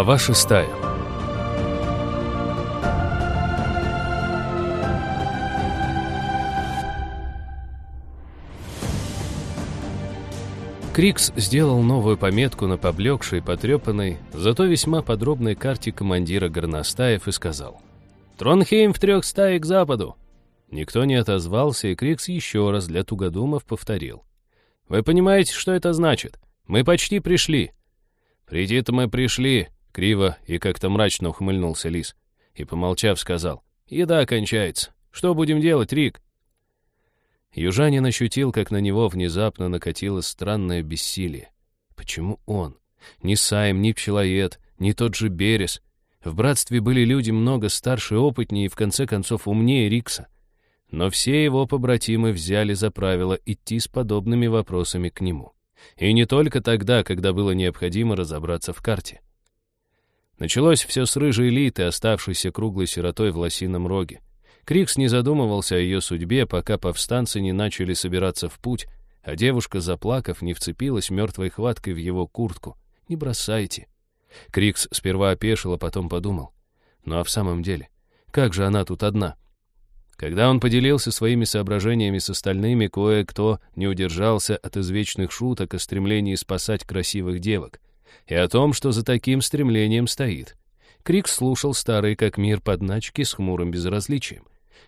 Глава шестая Крикс сделал новую пометку на поблекшей, потрепанной, зато весьма подробной карте командира горностаев и сказал «Тронхейм в трех стае к западу». Никто не отозвался, и Крикс еще раз для тугодумов повторил. «Вы понимаете, что это значит? Мы почти пришли». «Прийти-то мы пришли», — криво и как-то мрачно ухмыльнулся Лис. И, помолчав, сказал, «Еда кончается. Что будем делать, Рик?» Южанин ощутил, как на него внезапно накатило странное бессилие. Почему он? Ни Сайм, ни Пчелоед, ни тот же Берес. В братстве были люди много старше, опытнее и, в конце концов, умнее Рикса. Но все его побратимы взяли за правило идти с подобными вопросами к нему. И не только тогда, когда было необходимо разобраться в карте. Началось все с рыжей элиты, оставшейся круглой сиротой в лосином роге. Крикс не задумывался о ее судьбе, пока повстанцы не начали собираться в путь, а девушка, заплакав, не вцепилась мертвой хваткой в его куртку. «Не бросайте». Крикс сперва опешил, а потом подумал. «Ну а в самом деле, как же она тут одна?» Когда он поделился своими соображениями с остальными, кое-кто не удержался от извечных шуток о стремлении спасать красивых девок и о том, что за таким стремлением стоит. Крик слушал старые как мир подначки с хмурым безразличием.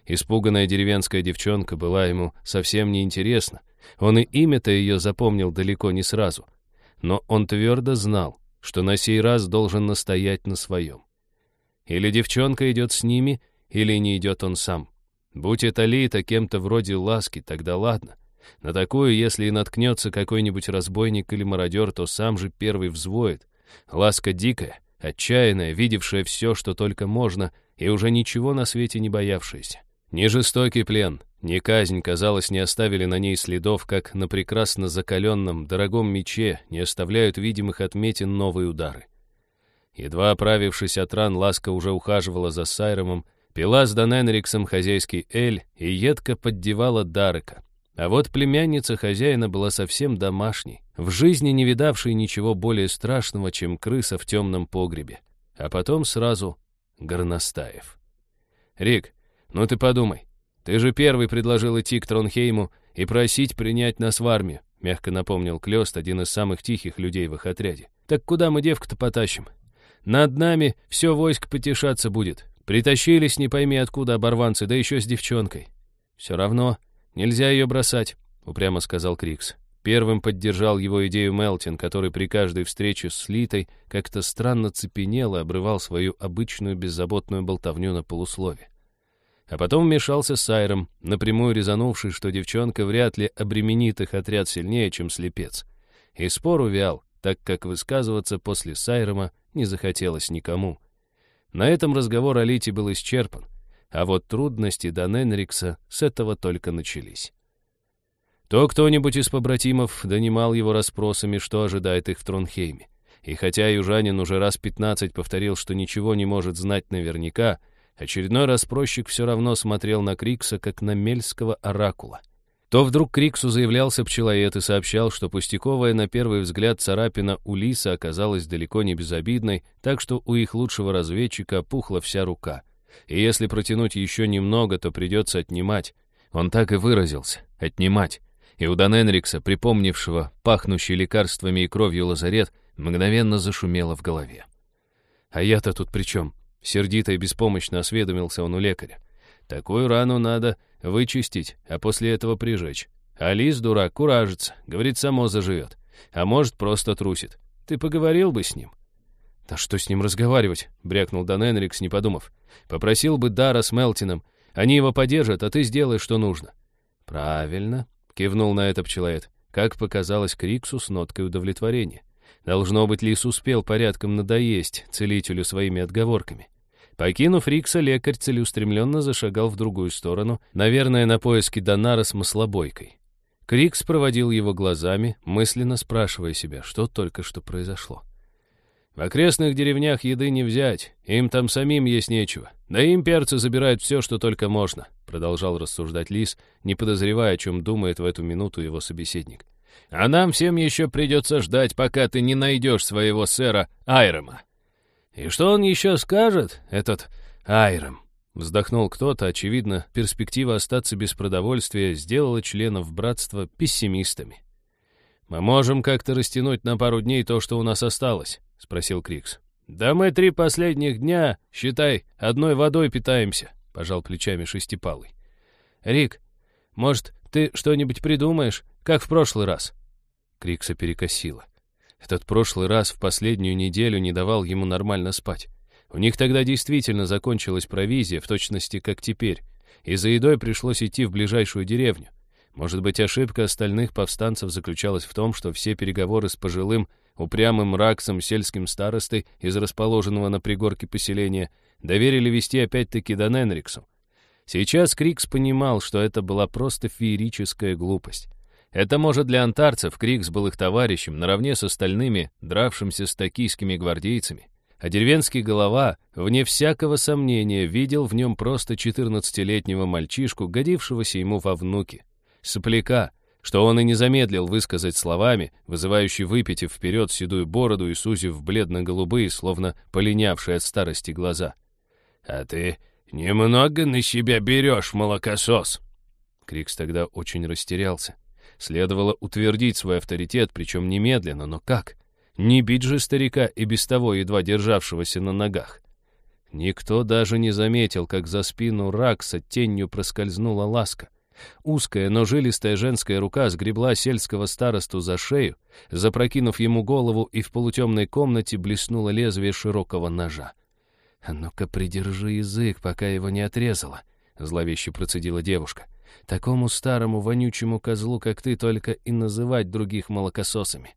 Испуганная деревенская девчонка была ему совсем неинтересна. Он и имя-то ее запомнил далеко не сразу. Но он твердо знал, что на сей раз должен настоять на своем. Или девчонка идет с ними, или не идет он сам. Будь это Лита кем-то вроде Ласки, тогда ладно. На такую, если и наткнется какой-нибудь разбойник или мародер, то сам же первый взвоет. Ласка дикая, отчаянная, видевшая все, что только можно, и уже ничего на свете не боявшаяся. Ни жестокий плен, ни казнь, казалось, не оставили на ней следов, как на прекрасно закаленном, дорогом мече не оставляют видимых отметин новые удары. Едва оправившись от ран, Ласка уже ухаживала за Сайромом, пила с Даненриксом хозяйский эль и едко поддевала Дарека. А вот племянница хозяина была совсем домашней, в жизни не видавшей ничего более страшного, чем крыса в темном погребе. А потом сразу Горностаев. «Рик, «Ну ты подумай. Ты же первый предложил идти к Тронхейму и просить принять нас в армию», мягко напомнил Клёст, один из самых тихих людей в их отряде. «Так куда мы девку-то потащим? Над нами все войск потешаться будет. Притащились не пойми откуда оборванцы, да еще с девчонкой. Все равно нельзя ее бросать», — упрямо сказал Крикс. Первым поддержал его идею Мелтин, который при каждой встрече с Литой как-то странно цепенел и обрывал свою обычную беззаботную болтовню на полуслове. А потом вмешался Сайром, напрямую резанувший, что девчонка вряд ли обременит их отряд сильнее, чем слепец. И спор увял, так как высказываться после Сайрома не захотелось никому. На этом разговор о Лите был исчерпан, а вот трудности Даненрикса с этого только начались. То кто-нибудь из побратимов донимал его расспросами, что ожидает их в Тронхейме. И хотя южанин уже раз пятнадцать повторил, что ничего не может знать наверняка, Очередной расспросчик все равно смотрел на Крикса, как на мельского оракула. То вдруг Криксу заявлялся пчелоед и сообщал, что пустяковая на первый взгляд царапина у лиса оказалась далеко не безобидной, так что у их лучшего разведчика опухла вся рука. И если протянуть еще немного, то придется отнимать. Он так и выразился — отнимать. И у Даненрикса, припомнившего пахнущий лекарствами и кровью лазарет, мгновенно зашумело в голове. «А я-то тут при чем?» Сердито и беспомощно осведомился он у лекаря. Такую рану надо вычистить, а после этого прижечь. А лис, дурак, куражится, говорит, само заживет. А может, просто трусит. Ты поговорил бы с ним? «Да что с ним разговаривать?» — брякнул Дан Энрикс, не подумав. «Попросил бы Дара с Мелтином. Они его поддержат, а ты сделаешь, что нужно». «Правильно», — кивнул на это пчелоед, как показалось Криксу с ноткой удовлетворения. Должно быть, лис успел порядком надоесть целителю своими отговорками. Покинув Рикса, лекарь целеустремленно зашагал в другую сторону, наверное, на поиски Донара с маслобойкой. Крикс проводил его глазами, мысленно спрашивая себя, что только что произошло. «В окрестных деревнях еды не взять, им там самим есть нечего. Да и имперцы забирают все, что только можно», продолжал рассуждать Лис, не подозревая, о чем думает в эту минуту его собеседник. «А нам всем еще придется ждать, пока ты не найдешь своего сэра Айрема. «И что он еще скажет, этот Айром?» Вздохнул кто-то, очевидно, перспектива остаться без продовольствия сделала членов братства пессимистами. «Мы можем как-то растянуть на пару дней то, что у нас осталось», — спросил Крикс. «Да мы три последних дня, считай, одной водой питаемся», — пожал плечами Шестипалый. «Рик, может, ты что-нибудь придумаешь, как в прошлый раз?» Крикса перекосило. Этот прошлый раз в последнюю неделю не давал ему нормально спать. У них тогда действительно закончилась провизия, в точности как теперь, и за едой пришлось идти в ближайшую деревню. Может быть, ошибка остальных повстанцев заключалась в том, что все переговоры с пожилым, упрямым раксом сельским старостой из расположенного на пригорке поселения доверили вести опять-таки до Ненриксу. Сейчас Крикс понимал, что это была просто феерическая глупость. Это, может, для антарцев Крикс был их товарищем, наравне с остальными, дравшимся с токийскими гвардейцами. А деревенский голова, вне всякого сомнения, видел в нем просто 14-летнего мальчишку, годившегося ему во внуки. Сопляка, что он и не замедлил высказать словами, вызывающий выпитив вперед седую бороду и сузив бледно-голубые, словно полинявшие от старости глаза. «А ты немного на себя берешь, молокосос!» Крикс тогда очень растерялся. Следовало утвердить свой авторитет, причем немедленно, но как? Не бить же старика и без того едва державшегося на ногах. Никто даже не заметил, как за спину Ракса тенью проскользнула ласка. Узкая, но жилистая женская рука сгребла сельского старосту за шею, запрокинув ему голову, и в полутемной комнате блеснуло лезвие широкого ножа. «А ну-ка, придержи язык, пока его не отрезала», — зловеще процедила девушка. Такому старому вонючему козлу, как ты, только и называть других молокососами.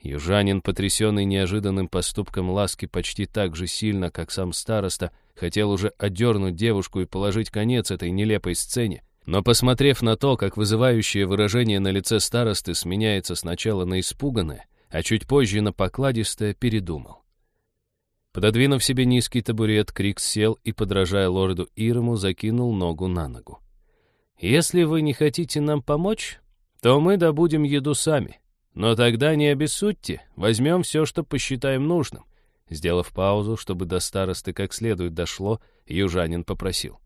Южанин, потрясенный неожиданным поступком ласки почти так же сильно, как сам староста, хотел уже одернуть девушку и положить конец этой нелепой сцене, но, посмотрев на то, как вызывающее выражение на лице старосты сменяется сначала на испуганное, а чуть позже на покладистое, передумал. Пододвинув себе низкий табурет, Крикс сел и, подражая лорду Ирому, закинул ногу на ногу. Если вы не хотите нам помочь, то мы добудем еду сами. Но тогда не обессудьте, возьмем все, что посчитаем нужным». Сделав паузу, чтобы до старосты как следует дошло, южанин попросил.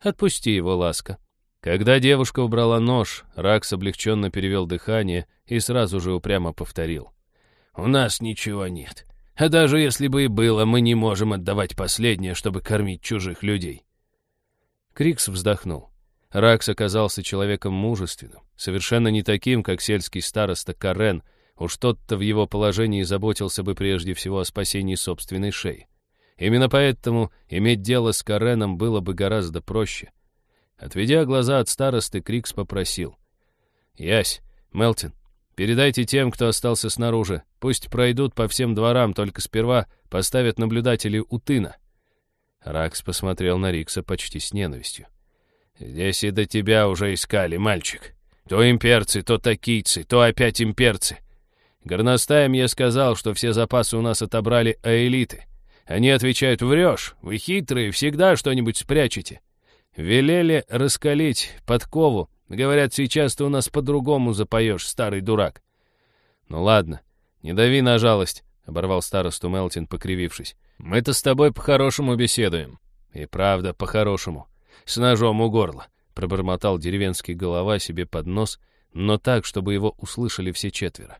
«Отпусти его, ласка». Когда девушка убрала нож, Ракс облегченно перевел дыхание и сразу же упрямо повторил. «У нас ничего нет. А даже если бы и было, мы не можем отдавать последнее, чтобы кормить чужих людей». Крикс вздохнул. Ракс оказался человеком мужественным, совершенно не таким, как сельский староста Карен, уж тот-то в его положении заботился бы прежде всего о спасении собственной шеи. Именно поэтому иметь дело с Кареном было бы гораздо проще. Отведя глаза от старосты, Крикс попросил. «Ясь, Мелтин, передайте тем, кто остался снаружи. Пусть пройдут по всем дворам, только сперва поставят наблюдателей у тына». Ракс посмотрел на Рикса почти с ненавистью. «Здесь и до тебя уже искали, мальчик. То имперцы, то такийцы, то опять имперцы. Горностаем я сказал, что все запасы у нас отобрали аэлиты. Они отвечают, врешь, вы хитрые, всегда что-нибудь спрячете. Велели раскалить подкову. Говорят, сейчас ты у нас по-другому запоешь, старый дурак. Ну ладно, не дави на жалость, — оборвал старосту Мелтин, покривившись. Мы-то с тобой по-хорошему беседуем. И правда, по-хорошему с ножом у горла», — пробормотал деревенский голова себе под нос, но так, чтобы его услышали все четверо.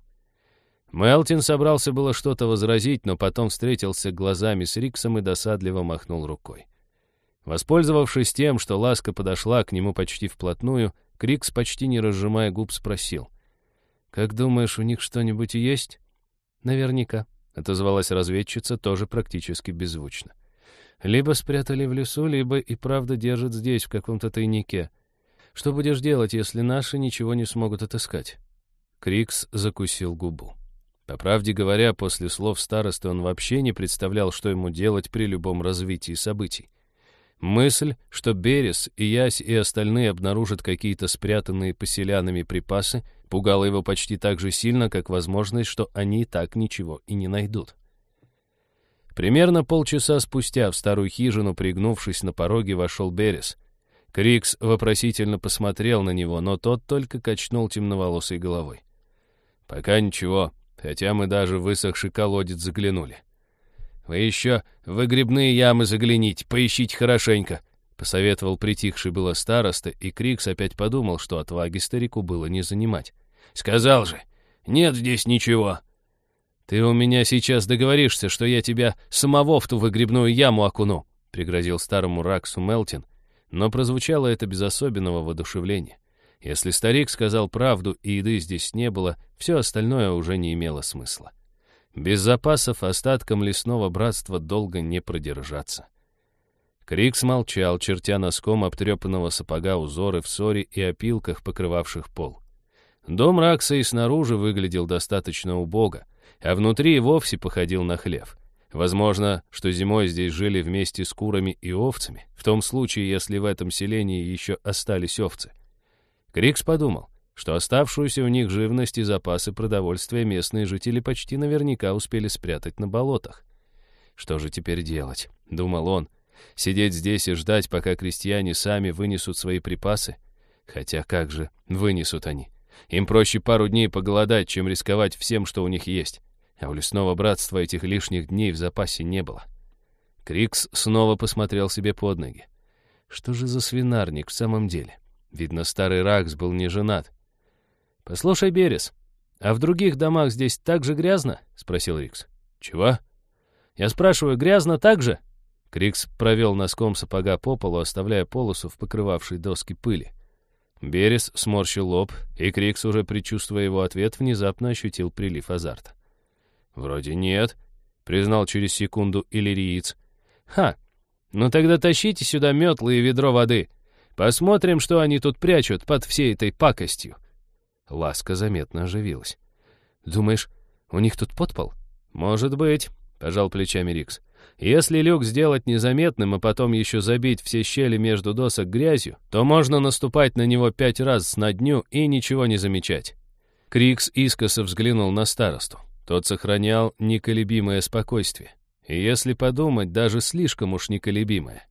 Мелтин собрался было что-то возразить, но потом встретился глазами с Риксом и досадливо махнул рукой. Воспользовавшись тем, что Ласка подошла к нему почти вплотную, Крикс, почти не разжимая губ, спросил. «Как думаешь, у них что-нибудь есть?» «Наверняка», — отозвалась разведчица, тоже практически беззвучно. Либо спрятали в лесу, либо и правда держат здесь, в каком-то тайнике. Что будешь делать, если наши ничего не смогут отыскать?» Крикс закусил губу. По правде говоря, после слов старосты он вообще не представлял, что ему делать при любом развитии событий. Мысль, что Берес Ясь и остальные обнаружат какие-то спрятанные поселянами припасы, пугала его почти так же сильно, как возможность, что они так ничего и не найдут. Примерно полчаса спустя в старую хижину, пригнувшись на пороге, вошел Берес. Крикс вопросительно посмотрел на него, но тот только качнул темноволосой головой. «Пока ничего, хотя мы даже в высохший колодец заглянули». Вы еще в выгребные ямы загляните, поищите хорошенько», — посоветовал притихший было староста, и Крикс опять подумал, что отваги старику было не занимать. «Сказал же, нет здесь ничего». «Ты у меня сейчас договоришься, что я тебя самого в ту выгребную яму окуну», — пригрозил старому Раксу Мелтин, но прозвучало это без особенного воодушевления. Если старик сказал правду и еды здесь не было, все остальное уже не имело смысла. Без запасов остаткам лесного братства долго не продержаться. Крик смолчал, чертя носком обтрепанного сапога узоры в ссоре и опилках, покрывавших пол. Дом Ракса и снаружи выглядел достаточно убого, а внутри и вовсе походил на хлев. Возможно, что зимой здесь жили вместе с курами и овцами, в том случае, если в этом селении еще остались овцы. Крикс подумал, что оставшуюся у них живность и запасы продовольствия местные жители почти наверняка успели спрятать на болотах. «Что же теперь делать?» — думал он. «Сидеть здесь и ждать, пока крестьяне сами вынесут свои припасы? Хотя как же вынесут они? Им проще пару дней поголодать, чем рисковать всем, что у них есть. А у лесного братства этих лишних дней в запасе не было». Крикс снова посмотрел себе под ноги. Что же за свинарник в самом деле? Видно, старый Ракс был не женат. «Послушай, Берес, а в других домах здесь так же грязно?» — спросил Рикс. «Чего?» «Я спрашиваю, грязно так же?» Крикс провел носком сапога по полу, оставляя полосу в покрывавшей доски пыли. Берес сморщил лоб, и Крикс, уже предчувствуя его ответ, внезапно ощутил прилив азарта. «Вроде нет», — признал через секунду иллириец. «Ха! Ну тогда тащите сюда метлы и ведро воды. Посмотрим, что они тут прячут под всей этой пакостью». Ласка заметно оживилась. «Думаешь, у них тут подпол?» «Может быть», — пожал плечами Рикс. «Если люк сделать незаметным, а потом еще забить все щели между досок грязью, то можно наступать на него пять раз на дню и ничего не замечать». Крикс искоса взглянул на старосту. Тот сохранял неколебимое спокойствие. И если подумать, даже слишком уж неколебимое.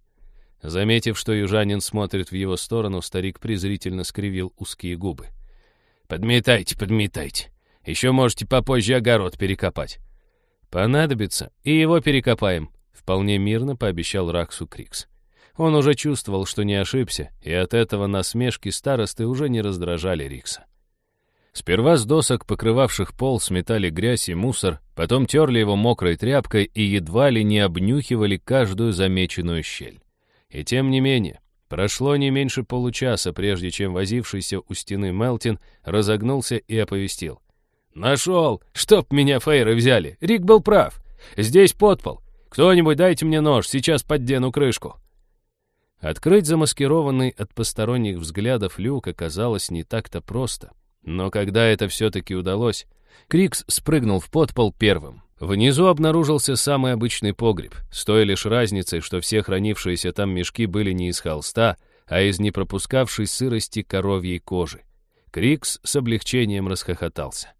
Заметив, что южанин смотрит в его сторону, старик презрительно скривил узкие губы. «Подметайте, подметайте. Еще можете попозже огород перекопать». «Понадобится, и его перекопаем», — вполне мирно пообещал Раксу Крикс. Он уже чувствовал, что не ошибся, и от этого насмешки старосты уже не раздражали Рикса. Сперва с досок, покрывавших пол, сметали грязь и мусор, потом терли его мокрой тряпкой и едва ли не обнюхивали каждую замеченную щель. И тем не менее, Прошло не меньше получаса, прежде чем возившийся у стены Мелтин разогнулся и оповестил. «Нашел! Чтоб меня фейры взяли! Рик был прав! Здесь подпол! Кто-нибудь дайте мне нож, сейчас поддену крышку!» Открыть замаскированный от посторонних взглядов люк оказалось не так-то просто. Но когда это все-таки удалось, Крикс спрыгнул в подпол первым. Внизу обнаружился самый обычный погреб, с той лишь разницей, что все хранившиеся там мешки были не из холста, а из непропускавшей сырости коровьей кожи. Крикс с облегчением расхохотался.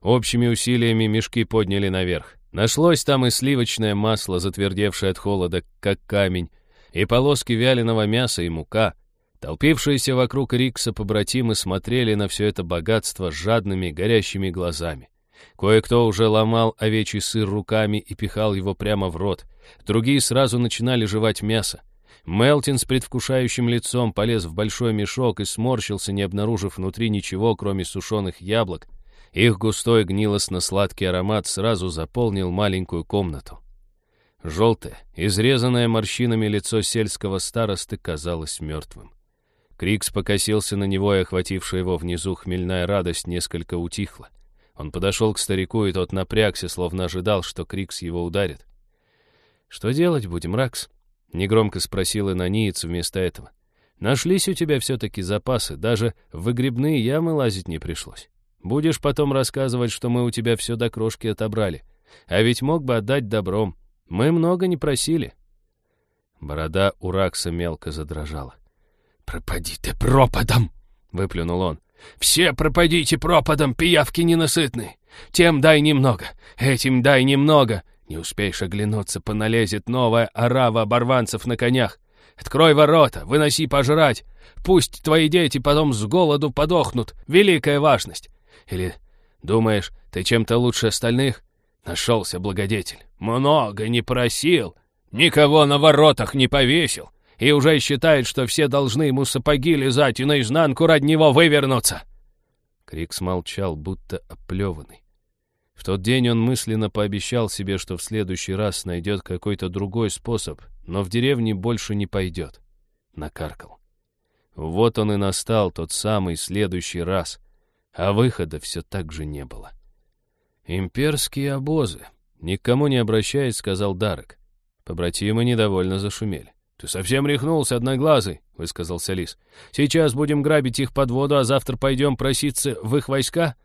Общими усилиями мешки подняли наверх. Нашлось там и сливочное масло, затвердевшее от холода, как камень, и полоски вяленого мяса и мука. Толпившиеся вокруг Рикса побратимы смотрели на все это богатство жадными, горящими глазами. Кое-кто уже ломал овечий сыр руками и пихал его прямо в рот. Другие сразу начинали жевать мясо. Мелтин с предвкушающим лицом полез в большой мешок и сморщился, не обнаружив внутри ничего, кроме сушеных яблок. Их густой гнилостно-сладкий аромат сразу заполнил маленькую комнату. Желтое, изрезанное морщинами лицо сельского старосты казалось мертвым. Крикс покосился на него, и охватившая его внизу хмельная радость несколько утихла. Он подошел к старику, и тот напрягся, словно ожидал, что Крикс его ударит. «Что делать будем, Ракс?» — негромко спросил инониец вместо этого. «Нашлись у тебя все-таки запасы, даже в выгребные ямы лазить не пришлось. Будешь потом рассказывать, что мы у тебя все до крошки отобрали. А ведь мог бы отдать добром. Мы много не просили». Борода у Ракса мелко задрожала. «Пропади ты пропадом!» — выплюнул он. Все пропадите пропадом, пиявки ненасытны. Тем дай немного, этим дай немного. Не успеешь оглянуться, поналезет новая орава оборванцев на конях. Открой ворота, выноси пожрать. Пусть твои дети потом с голоду подохнут. Великая важность. Или думаешь, ты чем-то лучше остальных? Нашелся благодетель. Много не просил, никого на воротах не повесил, и уже считает, что все должны ему сапоги лизать и наизнанку ради него вывернуться. Крик смолчал, будто оплеванный. В тот день он мысленно пообещал себе, что в следующий раз найдет какой-то другой способ, но в деревне больше не пойдет. Накаркал. Вот он и настал, тот самый следующий раз, а выхода все так же не было. «Имперские обозы», — никому не обращаясь, сказал Дарок. Побратимы недовольно зашумели. «Ты совсем рехнулся, одноглазый», — высказался Лис. «Сейчас будем грабить их под воду, а завтра пойдем проситься в их войска?»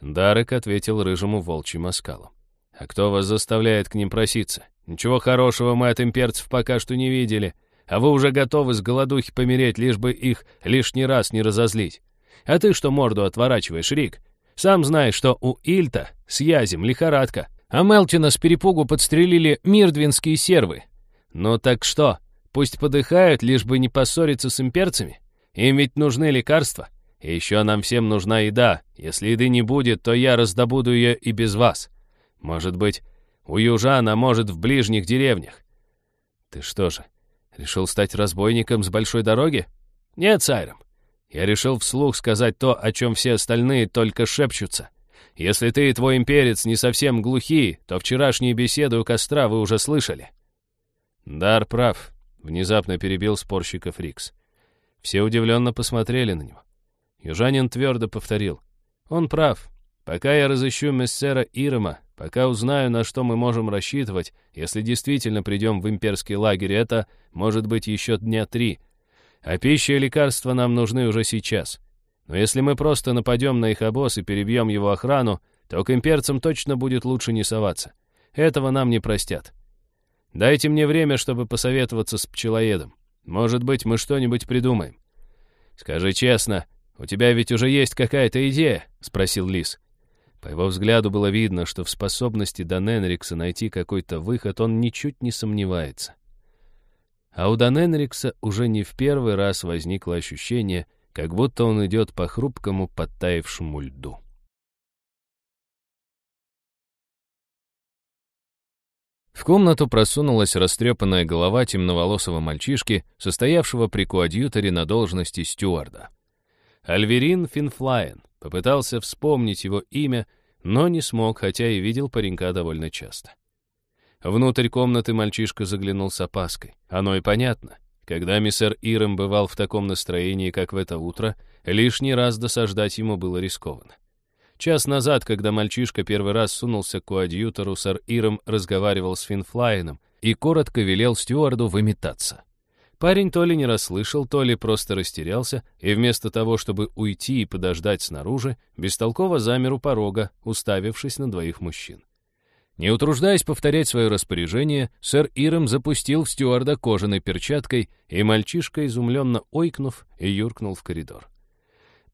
Дарек ответил рыжему волчьим оскалом. «А кто вас заставляет к ним проситься? Ничего хорошего мы от имперцев пока что не видели, а вы уже готовы с голодухи помереть, лишь бы их лишний раз не разозлить. А ты что морду отворачиваешь, Рик? Сам знаешь, что у Ильта с Язем лихорадка, а Мелтина с перепугу подстрелили мирдвинские сервы. Ну так что, пусть подыхают, лишь бы не поссориться с имперцами? Им ведь нужны лекарства». И еще нам всем нужна еда. Если еды не будет, то я раздобуду ее и без вас. Может быть, у южан, а может, в ближних деревнях. Ты что же, решил стать разбойником с большой дороги? Нет, Сайром. Я решил вслух сказать то, о чем все остальные только шепчутся. Если ты и твой имперец не совсем глухие, то вчерашние беседы у костра вы уже слышали. Дар прав, внезапно перебил спорщиков Рикс. Все удивленно посмотрели на него. Южанин твердо повторил. «Он прав. Пока я разыщу мессера Ирома, пока узнаю, на что мы можем рассчитывать, если действительно придем в имперский лагерь, это может быть еще дня три. А пища и лекарства нам нужны уже сейчас. Но если мы просто нападем на их обоз и перебьем его охрану, то к имперцам точно будет лучше не соваться. Этого нам не простят. Дайте мне время, чтобы посоветоваться с пчелоедом. Может быть, мы что-нибудь придумаем. Скажи честно, «У тебя ведь уже есть какая-то идея?» — спросил Лис. По его взгляду было видно, что в способности Даненрикса найти какой-то выход он ничуть не сомневается. А у Даненрикса уже не в первый раз возникло ощущение, как будто он идет по хрупкому подтаявшему льду. В комнату просунулась растрепанная голова темноволосого мальчишки, состоявшего при коадьюторе на должности стюарда. Альверин Финфлайн. Попытался вспомнить его имя, но не смог, хотя и видел паренька довольно часто. Внутрь комнаты мальчишка заглянул с опаской. Оно и понятно. Когда мессер Ирем бывал в таком настроении, как в это утро, лишний раз досаждать ему было рискованно. Час назад, когда мальчишка первый раз сунулся к коадьютору, сэр Ирем разговаривал с Финфлайном и коротко велел стюарду выметаться. Парень то ли не расслышал, то ли просто растерялся, и вместо того, чтобы уйти и подождать снаружи, бестолково замер у порога, уставившись на двоих мужчин. Не утруждаясь повторять свое распоряжение, сэр Ирем запустил в стюарда кожаной перчаткой, и мальчишка, изумленно ойкнув, юркнул в коридор.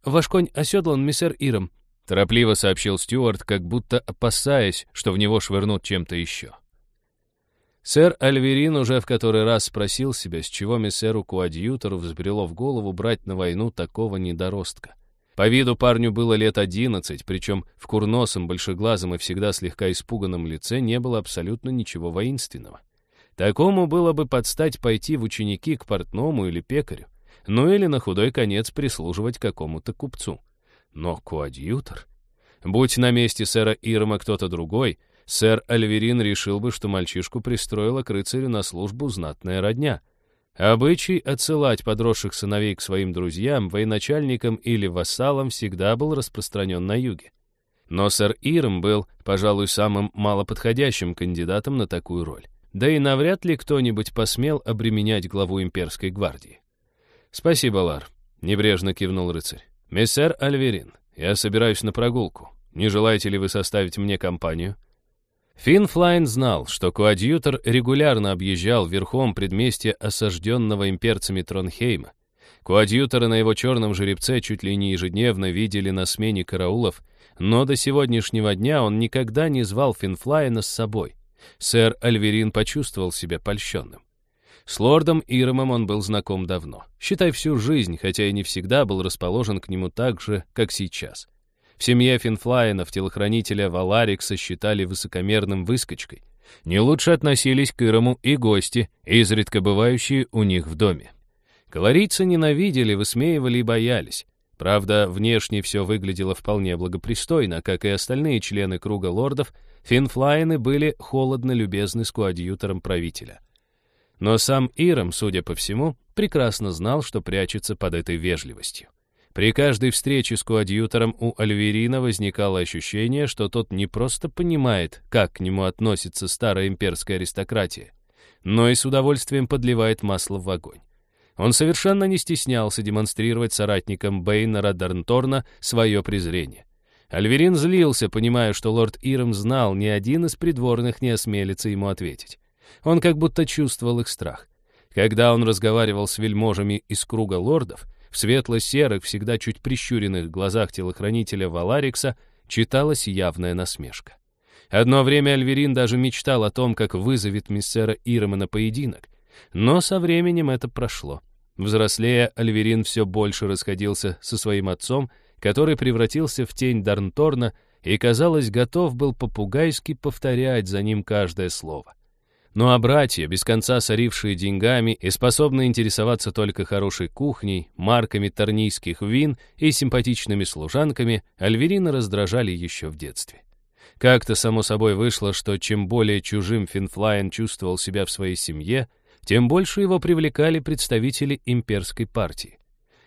«Ваш конь оседлан, миссер Ирем», — торопливо сообщил стюард, как будто опасаясь, что в него швырнут чем-то еще. Сэр Альверин уже в который раз спросил себя, с чего миссеру-коадьютору взбрело в голову брать на войну такого недоростка. По виду парню было лет одиннадцать, причем в курносом, большеглазом и всегда слегка испуганном лице не было абсолютно ничего воинственного. Такому было бы подстать пойти в ученики к портному или пекарю, ну или на худой конец прислуживать какому-то купцу. Но коадьютор? Будь на месте сэра Ирма кто-то другой, сэр Альверин решил бы, что мальчишку пристроила к рыцарю на службу знатная родня. Обычай отсылать подросших сыновей к своим друзьям, военачальникам или вассалам всегда был распространен на юге. Но сэр Ирм был, пожалуй, самым малоподходящим кандидатом на такую роль. Да и навряд ли кто-нибудь посмел обременять главу имперской гвардии. «Спасибо, Лар», — небрежно кивнул рыцарь. «Мессер Альверин, я собираюсь на прогулку. Не желаете ли вы составить мне компанию?» Финфлайн знал, что коадьютор регулярно объезжал верхом предместье осажденного имперцами Тронхейма. Коадьютора на его черном жеребце чуть ли не ежедневно видели на смене караулов, но до сегодняшнего дня он никогда не звал Финфлайна с собой. Сэр Альверин почувствовал себя польщенным. С лордом Иремом он был знаком давно, считай всю жизнь, хотя и не всегда был расположен к нему так же, как сейчас. В семье Финфлайенов телохранителя Валарикса считали высокомерным выскочкой. Не лучше относились к Ирому и гости, изредка бывающие у них в доме. Колорийцы ненавидели, высмеивали и боялись. Правда, внешне все выглядело вполне благопристойно, как и остальные члены круга лордов, финфлайны были холодно любезны с коадьютором правителя. Но сам Ирам, судя по всему, прекрасно знал, что прячется под этой вежливостью. При каждой встрече с коадьютором у Альверина возникало ощущение, что тот не просто понимает, как к нему относится старая имперская аристократия, но и с удовольствием подливает масло в огонь. Он совершенно не стеснялся демонстрировать соратникам Бейнера Дарнторна свое презрение. Альверин злился, понимая, что лорд Ирам знал, ни один из придворных не осмелится ему ответить. Он как будто чувствовал их страх. Когда он разговаривал с вельможами из круга лордов, в светло-серых, всегда чуть прищуренных глазах телохранителя Валарикса читалась явная насмешка. Одно время Альверин даже мечтал о том, как вызовет миссера Ирма на поединок, но со временем это прошло. Взрослея, Альверин все больше расходился со своим отцом, который превратился в тень Дарнторна и, казалось, готов был попугайски повторять за ним каждое слово. Ну а братья, без конца сорившие деньгами и способные интересоваться только хорошей кухней, марками торнийских вин и симпатичными служанками, Альверина раздражали еще в детстве. Как-то само собой вышло, что чем более чужим Финфлайн чувствовал себя в своей семье, тем больше его привлекали представители имперской партии.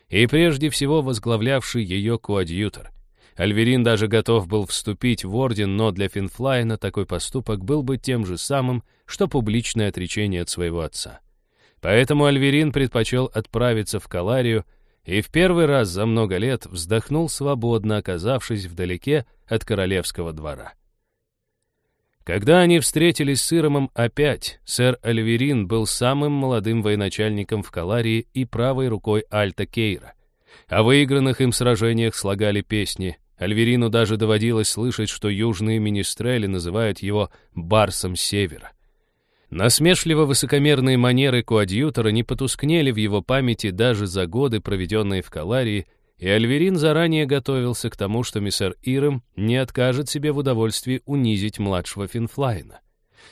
И прежде всего возглавлявший ее коадьютор. Альверин даже готов был вступить в орден, но для Финфлайна такой поступок был бы тем же самым, что публичное отречение от своего отца. Поэтому Альверин предпочел отправиться в Каларию и в первый раз за много лет вздохнул свободно, оказавшись вдалеке от королевского двора. Когда они встретились с Иромом опять, сэр Альверин был самым молодым военачальником в Каларии и правой рукой Альта Кейра. О выигранных им сражениях слагали песни. Альверину даже доводилось слышать, что южные министрели называют его «барсом севера». Насмешливо-высокомерные манеры коадьютора не потускнели в его памяти даже за годы, проведенные в Каларии, и Альверин заранее готовился к тому, что миссер Ирем не откажет себе в удовольствии унизить младшего Финфлайна.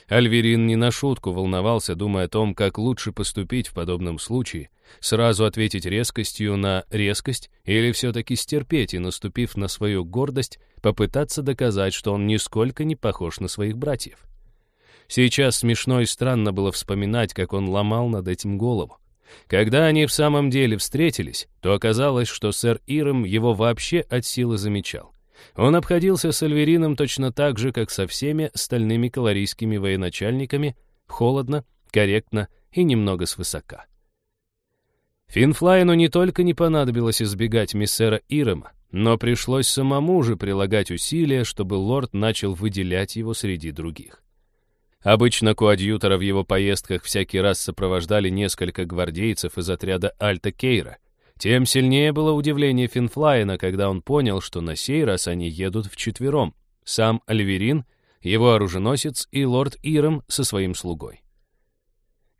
Альверин не на шутку волновался, думая о том, как лучше поступить в подобном случае, сразу ответить резкостью на резкость или все-таки стерпеть и, наступив на свою гордость, попытаться доказать, что он нисколько не похож на своих братьев. Сейчас смешно и странно было вспоминать, как он ломал над этим голову. Когда они в самом деле встретились, то оказалось, что сэр Ирем его вообще от силы замечал. Он обходился с Альверином точно так же, как со всеми остальными калорийскими военачальниками, холодно, корректно и немного свысока. Финфлайну не только не понадобилось избегать миссера Ирема, но пришлось самому же прилагать усилия, чтобы лорд начал выделять его среди других. Обычно коадьютора в его поездках всякий раз сопровождали несколько гвардейцев из отряда Альта Кейра. Тем сильнее было удивление Финфлайена, когда он понял, что на сей раз они едут вчетвером. Сам Альверин, его оруженосец и лорд Иром со своим слугой.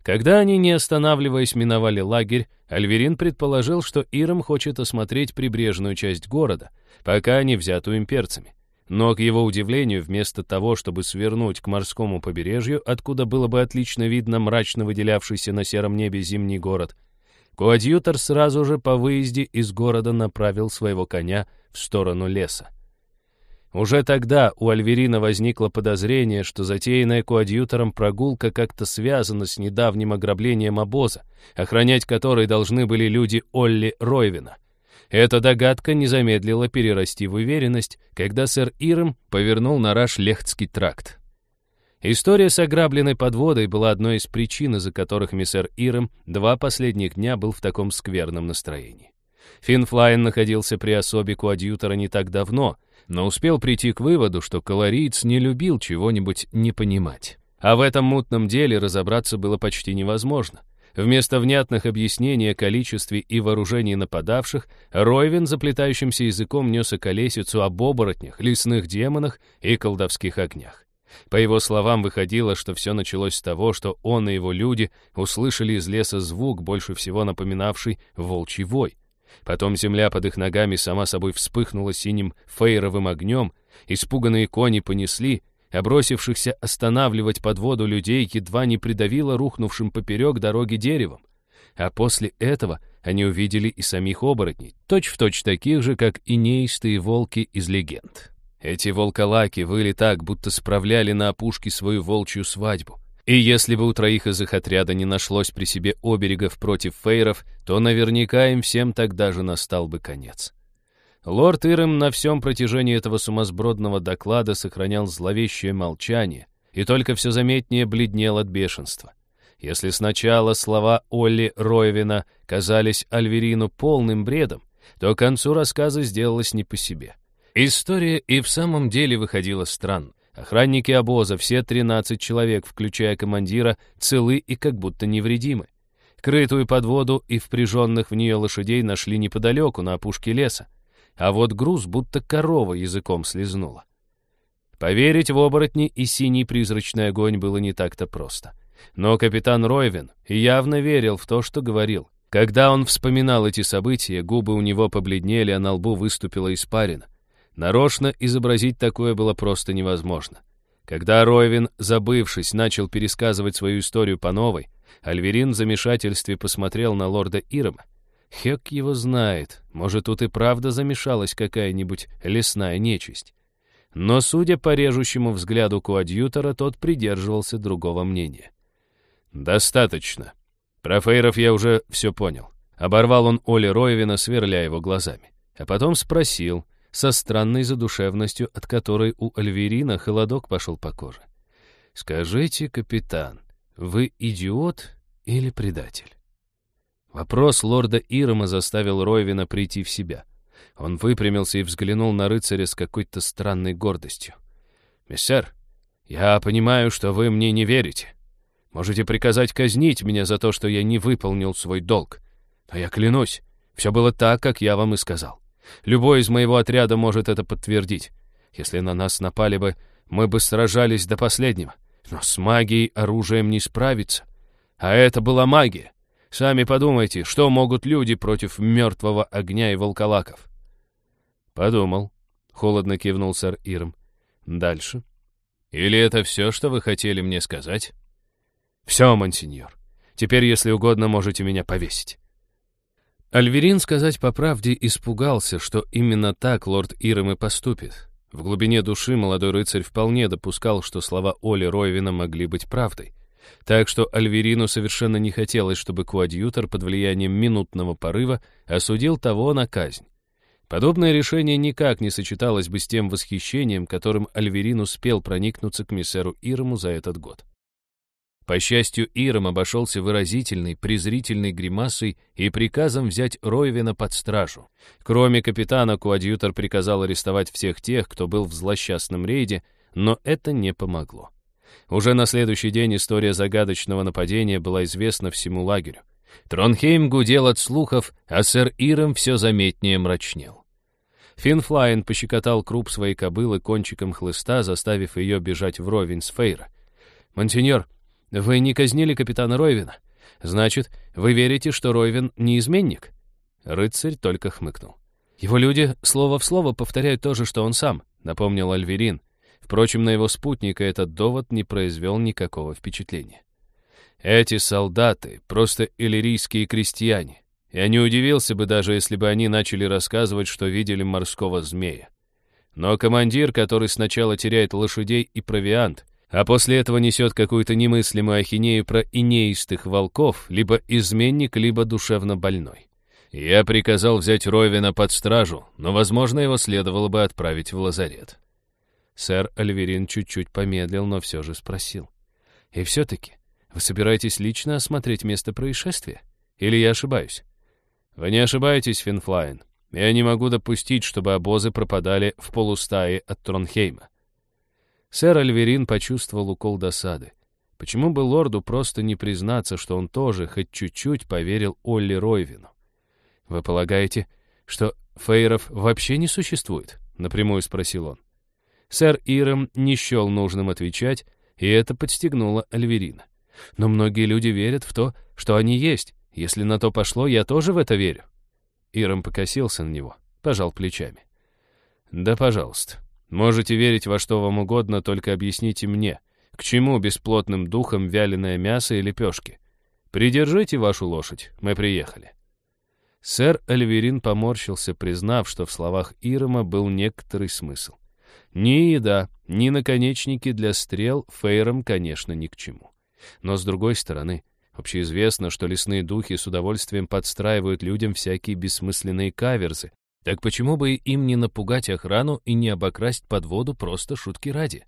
Когда они, не останавливаясь, миновали лагерь, Альверин предположил, что Иром хочет осмотреть прибрежную часть города, пока не взятую имперцами. Но, к его удивлению, вместо того, чтобы свернуть к морскому побережью, откуда было бы отлично видно мрачно выделявшийся на сером небе зимний город, коадьютор сразу же по выезде из города направил своего коня в сторону леса. Уже тогда у Альверина возникло подозрение, что затеянная коадьютором прогулка как-то связана с недавним ограблением обоза, охранять который должны были люди Олли Ройвина — эта догадка не замедлила перерасти в уверенность, когда сэр Ирем повернул на Раш-Лехтский тракт. История с ограбленной подводой была одной из причин, из-за которых мессер Ирем два последних дня был в таком скверном настроении. Финфлайн находился при особе коадьютора не так давно, но успел прийти к выводу, что колориец не любил чего-нибудь не понимать. А в этом мутном деле разобраться было почти невозможно. Вместо внятных объяснений о количестве и вооружении нападавших, Ройвин заплетающимся языком нес околесицу об оборотнях, лесных демонах и колдовских огнях. По его словам, выходило, что все началось с того, что он и его люди услышали из леса звук, больше всего напоминавший волчий вой. Потом земля под их ногами сама собой вспыхнула синим фейровым огнем, испуганные кони понесли, а бросившихся останавливать под воду людей едва не придавило рухнувшим поперек дороги деревом. А после этого они увидели и самих оборотней, точь-в-точь точь таких же, как и неистые волки из легенд. Эти волколаки выли так, будто справляли на опушке свою волчью свадьбу. И если бы у троих из их отряда не нашлось при себе оберегов против фейров, то наверняка им всем тогда же настал бы конец. Лорд Ирем на всем протяжении этого сумасбродного доклада сохранял зловещее молчание и только все заметнее бледнел от бешенства. Если сначала слова Олли Ройвина казались Альверину полным бредом, то к концу рассказа сделалось не по себе. История и в самом деле выходила странно. Охранники обоза, все 13 человек, включая командира, целы и как будто невредимы. Крытую подводу и впряженных в нее лошадей нашли неподалеку, на опушке леса. А вот груз будто корова языком слезнула. Поверить в оборотни и синий призрачный огонь было не так-то просто. Но капитан Ройвин явно верил в то, что говорил. Когда он вспоминал эти события, губы у него побледнели, а на лбу выступила испарина. Нарочно изобразить такое было просто невозможно. Когда Ройвин, забывшись, начал пересказывать свою историю по новой, Альверин в замешательстве посмотрел на лорда Ирома. Хек его знает, может, тут и правда замешалась какая-нибудь лесная нечисть. Но, судя по режущему взгляду коадьютора, тот придерживался другого мнения. «Достаточно. Про фейров я уже все понял». Оборвал он Оли Ройвина, сверля его глазами. А потом спросил — со странной задушевностью, от которой у Альверина холодок пошел по коже. «Скажите, капитан, вы идиот или предатель?» Вопрос лорда Ирома заставил Ройвина прийти в себя. Он выпрямился и взглянул на рыцаря с какой-то странной гордостью. «Мессер, я понимаю, что вы мне не верите. Можете приказать казнить меня за то, что я не выполнил свой долг. Но я клянусь, все было так, как я вам и сказал. Любой из моего отряда может это подтвердить. Если на нас напали бы, мы бы сражались до последнего. Но с магией оружием не справиться. А это была магия. Сами подумайте, что могут люди против мертвого огня и волколаков. Подумал. Холодно кивнул сэр Ирм. Дальше. Или это все, что вы хотели мне сказать? Все, мансиньор. Теперь, если угодно, можете меня повесить. Альверин, сказать по правде, испугался, что именно так лорд Ирем и поступит. В глубине души молодой рыцарь вполне допускал, что слова Оли Ройвина могли быть правдой. Так что Альверину совершенно не хотелось, чтобы коадьютор под влиянием минутного порыва осудил того на казнь. Подобное решение никак не сочеталось бы с тем восхищением, которым Альверин успел проникнуться к миссеру Ирому за этот год. По счастью, Иром обошелся выразительной, презрительной гримасой и приказом взять Ройвина под стражу. Кроме капитана, коадьютор приказал арестовать всех тех, кто был в злосчастном рейде, но это не помогло. Уже на следующий день история загадочного нападения была известна всему лагерю. Тронхейм гудел от слухов, а сэр Ирем все заметнее мрачнел. Финфлайн пощекотал круп своей кобылы кончиком хлыста, заставив ее бежать вровень с Фейра. «Монсеньор, вы не казнили капитана Ройвина? Значит, вы верите, что Ройвин не изменник?» Рыцарь только хмыкнул. «Его люди слово в слово повторяют то же, что он сам», — напомнил Альверин. Впрочем, на его спутника этот довод не произвел никакого впечатления. «Эти солдаты — просто иллирийские крестьяне. Я не удивился бы даже, если бы они начали рассказывать, что видели морского змея. Но командир, который сначала теряет лошадей и провиант, а после этого несет какую-то немыслимую ахинею про инеистых волков, либо изменник, либо душевно больной. Я приказал взять Ройвина под стражу, но, возможно, его следовало бы отправить в лазарет. Сэр Альверин чуть-чуть помедлил, но все же спросил. «И все-таки, вы собираетесь лично осмотреть место происшествия? Или я ошибаюсь?» «Вы не ошибаетесь, Финфлайн. Я не могу допустить, чтобы обозы пропадали в полустае от Тронхейма. Сэр Альверин почувствовал укол досады. Почему бы лорду просто не признаться, что он тоже хоть чуть-чуть поверил Олли Ройвину? «Вы полагаете, что фейров вообще не существует?» — напрямую спросил он. Сэр Ирем не счел нужным отвечать, и это подстегнуло Альверина. «Но многие люди верят в то, что они есть. Если на то пошло, я тоже в это верю». Иром покосился на него, пожал плечами. «Да, пожалуйста. Можете верить во что вам угодно, только объясните мне, к чему бесплотным духом вяленое мясо и лепешки? Придержите вашу лошадь, мы приехали». Сэр Альверин поморщился, признав, что в словах Ирома был некоторый смысл. Ни еда, ни наконечники для стрел Фейром, конечно, ни к чему. Но, с другой стороны, общеизвестно, что лесные духи с удовольствием подстраивают людям всякие бессмысленные каверзы. Так почему бы им не напугать охрану и не обокрасть под воду просто шутки ради?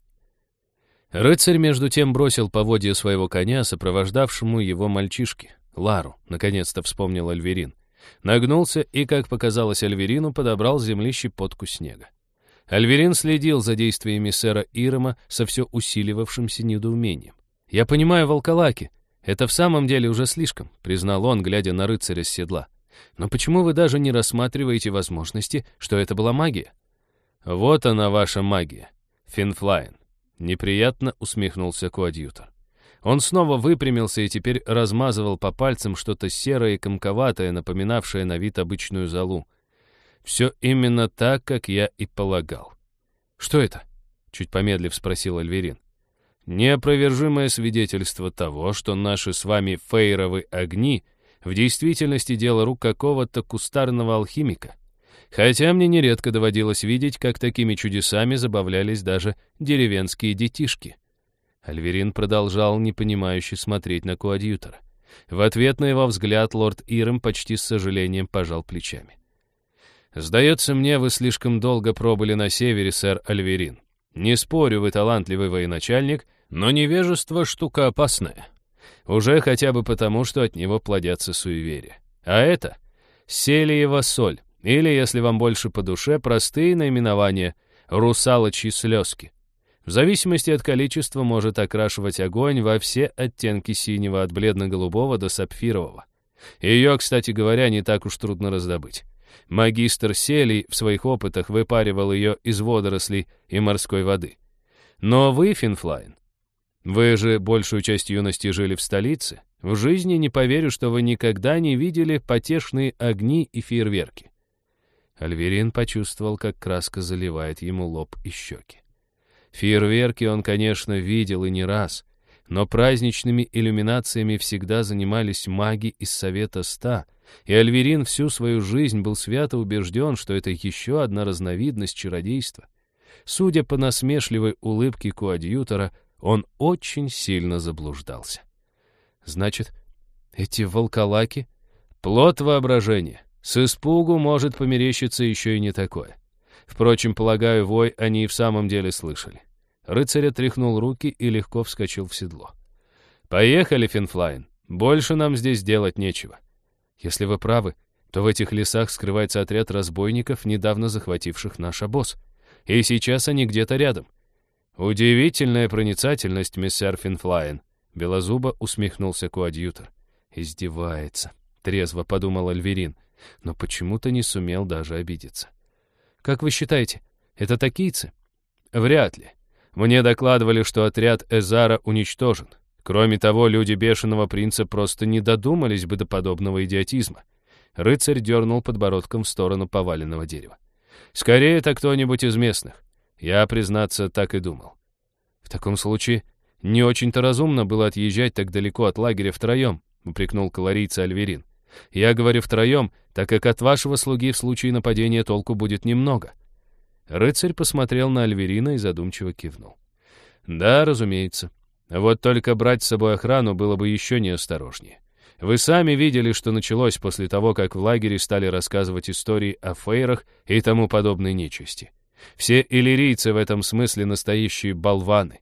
Рыцарь, между тем, бросил поводья своего коня, сопровождавшему его мальчишке. Лару, наконец-то вспомнил Альверин. Нагнулся и, как показалось Альверину, подобрал с земли щепотку снега. Альверин следил за действиями сэра Ирома со все усиливавшимся недоумением. «Я понимаю, волколаки, это в самом деле уже слишком», признал он, глядя на рыцаря с седла. «Но почему вы даже не рассматриваете возможности, что это была магия?» «Вот она, ваша магия, Финфлайн», — неприятно усмехнулся коадьютор. Он снова выпрямился и теперь размазывал по пальцам что-то серое и комковатое, напоминавшее на вид обычную золу. Все именно так, как я и полагал. «Что это?» — чуть помедлив спросил Альверин. «Неопровержимое свидетельство того, что наши с вами фейровы огни в действительности дело рук какого-то кустарного алхимика. Хотя мне нередко доводилось видеть, как такими чудесами забавлялись даже деревенские детишки». Альверин продолжал непонимающе смотреть на коадьютора. В ответ на его взгляд лорд Ирем почти с сожалением пожал плечами. «Сдается мне, вы слишком долго пробыли на севере, сэр Альверин. Не спорю, вы талантливый военачальник, но невежество — штука опасная. Уже хотя бы потому, что от него плодятся суеверия. А это — селиева соль, или, если вам больше по душе, простые наименования — русалочьи слезки. В зависимости от количества может окрашивать огонь во все оттенки синего от бледно-голубого до сапфирового. Ее, кстати говоря, не так уж трудно раздобыть. Магистр Селий в своих опытах выпаривал ее из водорослей и морской воды. Но вы, Финфлайн, вы же большую часть юности жили в столице. В жизни не поверю, что вы никогда не видели потешные огни и фейерверки. Альверин почувствовал, как краска заливает ему лоб и щеки. Фейерверки он, конечно, видел и не раз, но праздничными иллюминациями всегда занимались маги из Совета Ста — и Альверин всю свою жизнь был свято убежден, что это еще одна разновидность чародейства. Судя по насмешливой улыбке коадьютора, он очень сильно заблуждался. Значит, эти волколаки — плод воображения. С испугу может померещиться еще и не такое. Впрочем, полагаю, вой они и в самом деле слышали. Рыцарь отряхнул руки и легко вскочил в седло. «Поехали, Финфлайн. Больше нам здесь делать нечего». Если вы правы, то в этих лесах скрывается отряд разбойников, недавно захвативших наш обоз. И сейчас они где-то рядом. Удивительная проницательность, мессер Финфлайн. Белозуба усмехнулся коадьютор. Издевается. Трезво подумал Альверин, но почему-то не сумел даже обидеться. Как вы считаете, это такийцы? Вряд ли. Мне докладывали, что отряд Эзара уничтожен. Кроме того, люди бешеного принца просто не додумались бы до подобного идиотизма. Рыцарь дернул подбородком в сторону поваленного дерева. «Скорее, это кто-нибудь из местных. Я, признаться, так и думал. В таком случае, не очень-то разумно было отъезжать так далеко от лагеря втроем», — упрекнул калорийца Альверин. «Я говорю втроем, так как от вашего слуги в случае нападения толку будет немного». Рыцарь посмотрел на Альверина и задумчиво кивнул. «Да, разумеется. Вот только брать с собой охрану было бы еще неосторожнее. Вы сами видели, что началось после того, как в лагере стали рассказывать истории о фейрах и тому подобной нечисти. Все иллирийцы в этом смысле настоящие болваны.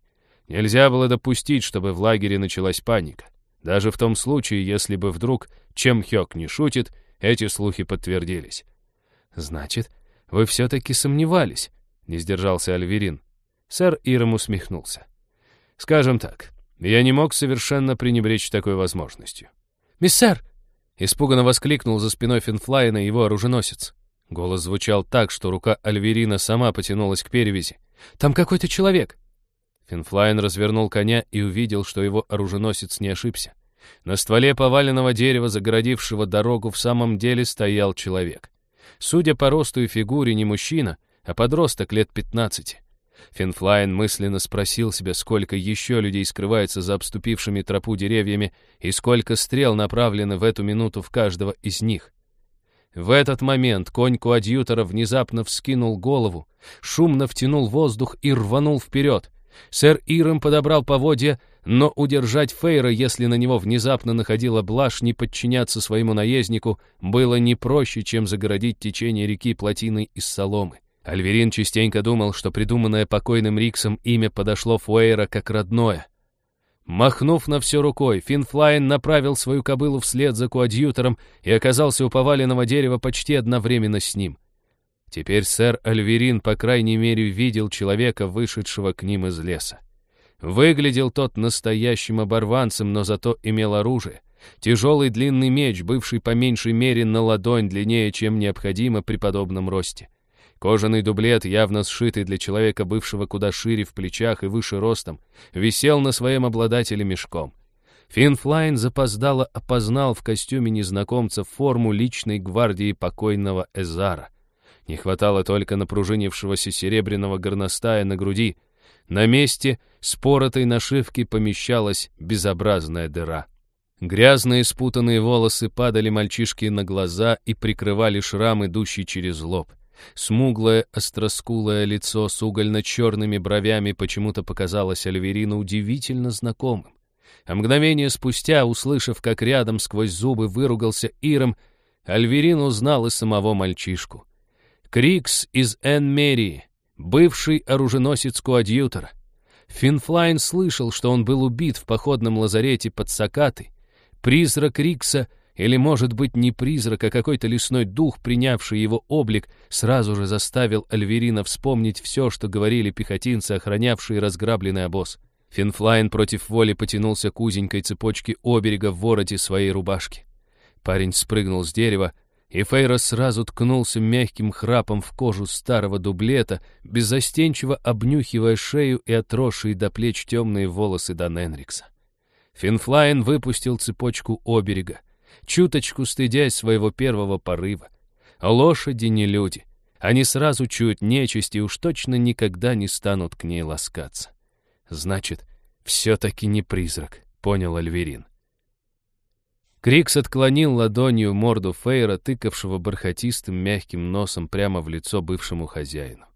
Нельзя было допустить, чтобы в лагере началась паника. Даже в том случае, если бы вдруг чем Хёк не шутит, эти слухи подтвердились. «Значит, вы все-таки сомневались?» — не сдержался Альверин. Сэр Иром усмехнулся. Скажем так, я не мог совершенно пренебречь такой возможностью. «Миссер!» — испуганно воскликнул за спиной Финфлайна его оруженосец. Голос звучал так, что рука Альверина сама потянулась к перевязи. «Там какой-то человек!» Финфлайн развернул коня и увидел, что его оруженосец не ошибся. На стволе поваленного дерева, загородившего дорогу, в самом деле стоял человек. Судя по росту и фигуре, не мужчина, а подросток лет 15. Финфлайн мысленно спросил себя, сколько еще людей скрывается за обступившими тропу деревьями и сколько стрел направлены в эту минуту в каждого из них. В этот момент конь коадьютора внезапно вскинул голову, шумно втянул воздух и рванул вперед. Сэр Ирем подобрал поводья, но удержать Фейра, если на него внезапно находила блажь не подчиняться своему наезднику, было не проще, чем загородить течение реки плотиной из соломы. Альверин частенько думал, что придуманное покойным Риксом имя подошло Фуэйра как родное. Махнув на все рукой, Финфлайн направил свою кобылу вслед за коадьютором и оказался у поваленного дерева почти одновременно с ним. Теперь сэр Альверин, по крайней мере, видел человека, вышедшего к ним из леса. Выглядел тот настоящим оборванцем, но зато имел оружие. Тяжелый длинный меч, бывший по меньшей мере на ладонь длиннее, чем необходимо при подобном росте. Кожаный дублет, явно сшитый для человека, бывшего куда шире в плечах и выше ростом, висел на своем обладателе мешком. Финфлайн запоздало опознал в костюме незнакомца форму личной гвардии покойного Эзара. Не хватало только напружинившегося серебряного горностая на груди — на месте споротой нашивки помещалась безобразная дыра. Грязные спутанные волосы падали мальчишке на глаза и прикрывали шрам, идущий через лоб. Смуглое, остроскулое лицо с угольно-черными бровями почему-то показалось Альверину удивительно знакомым. А мгновение спустя, услышав, как рядом сквозь зубы выругался Иром, Альверин узнал и самого мальчишку. Крикс из Эн-Мерии, бывший оруженосец-коадьютор. Финфлайн слышал, что он был убит в походном лазарете под Сакатой. Призрак Рикса, или, может быть, не призрак, а какой-то лесной дух, принявший его облик, сразу же заставил Альверина вспомнить все, что говорили пехотинцы, охранявшие разграбленный обоз. Финфлайн против воли потянулся к узенькой цепочке оберега в вороте своей рубашки. Парень спрыгнул с дерева, и Фейрос сразу ткнулся мягким храпом в кожу старого дублета, беззастенчиво обнюхивая шею и отросшие до плеч темные волосы Дан Энрикса. Финфлайн выпустил цепочку оберега, чуточку стыдясь своего первого порыва. Лошади не люди. Они сразу чуют нечисть и уж точно никогда не станут к ней ласкаться. Значит, все-таки не призрак, понял Альверин. Крикс отклонил ладонью морду Фейра, тыкавшего бархатистым мягким носом прямо в лицо бывшему хозяину.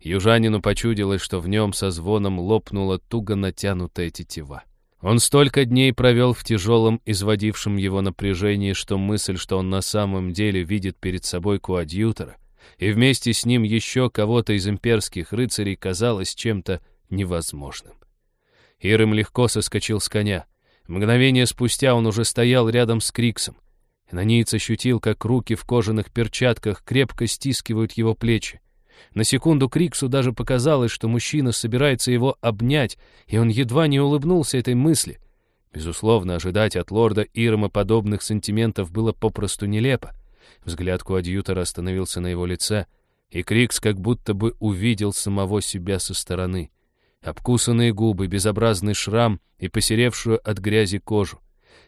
Южанину почудилось, что в нем со звоном лопнула туго натянутая тетива. Он столько дней провел в тяжелом, изводившем его напряжении, что мысль, что он на самом деле видит перед собой коадьютора, и вместе с ним еще кого-то из имперских рыцарей казалась чем-то невозможным. Ирым легко соскочил с коня. Мгновение спустя он уже стоял рядом с Криксом. Наниц ощутил, как руки в кожаных перчатках крепко стискивают его плечи. На секунду Криксу даже показалось, что мужчина собирается его обнять, и он едва не улыбнулся этой мысли. Безусловно, ожидать от лорда Ирма подобных сантиментов было попросту нелепо. Взгляд коадьютора остановился на его лице, и Крикс как будто бы увидел самого себя со стороны обкусанные губы, безобразный шрам и посеревшую от грязи кожу.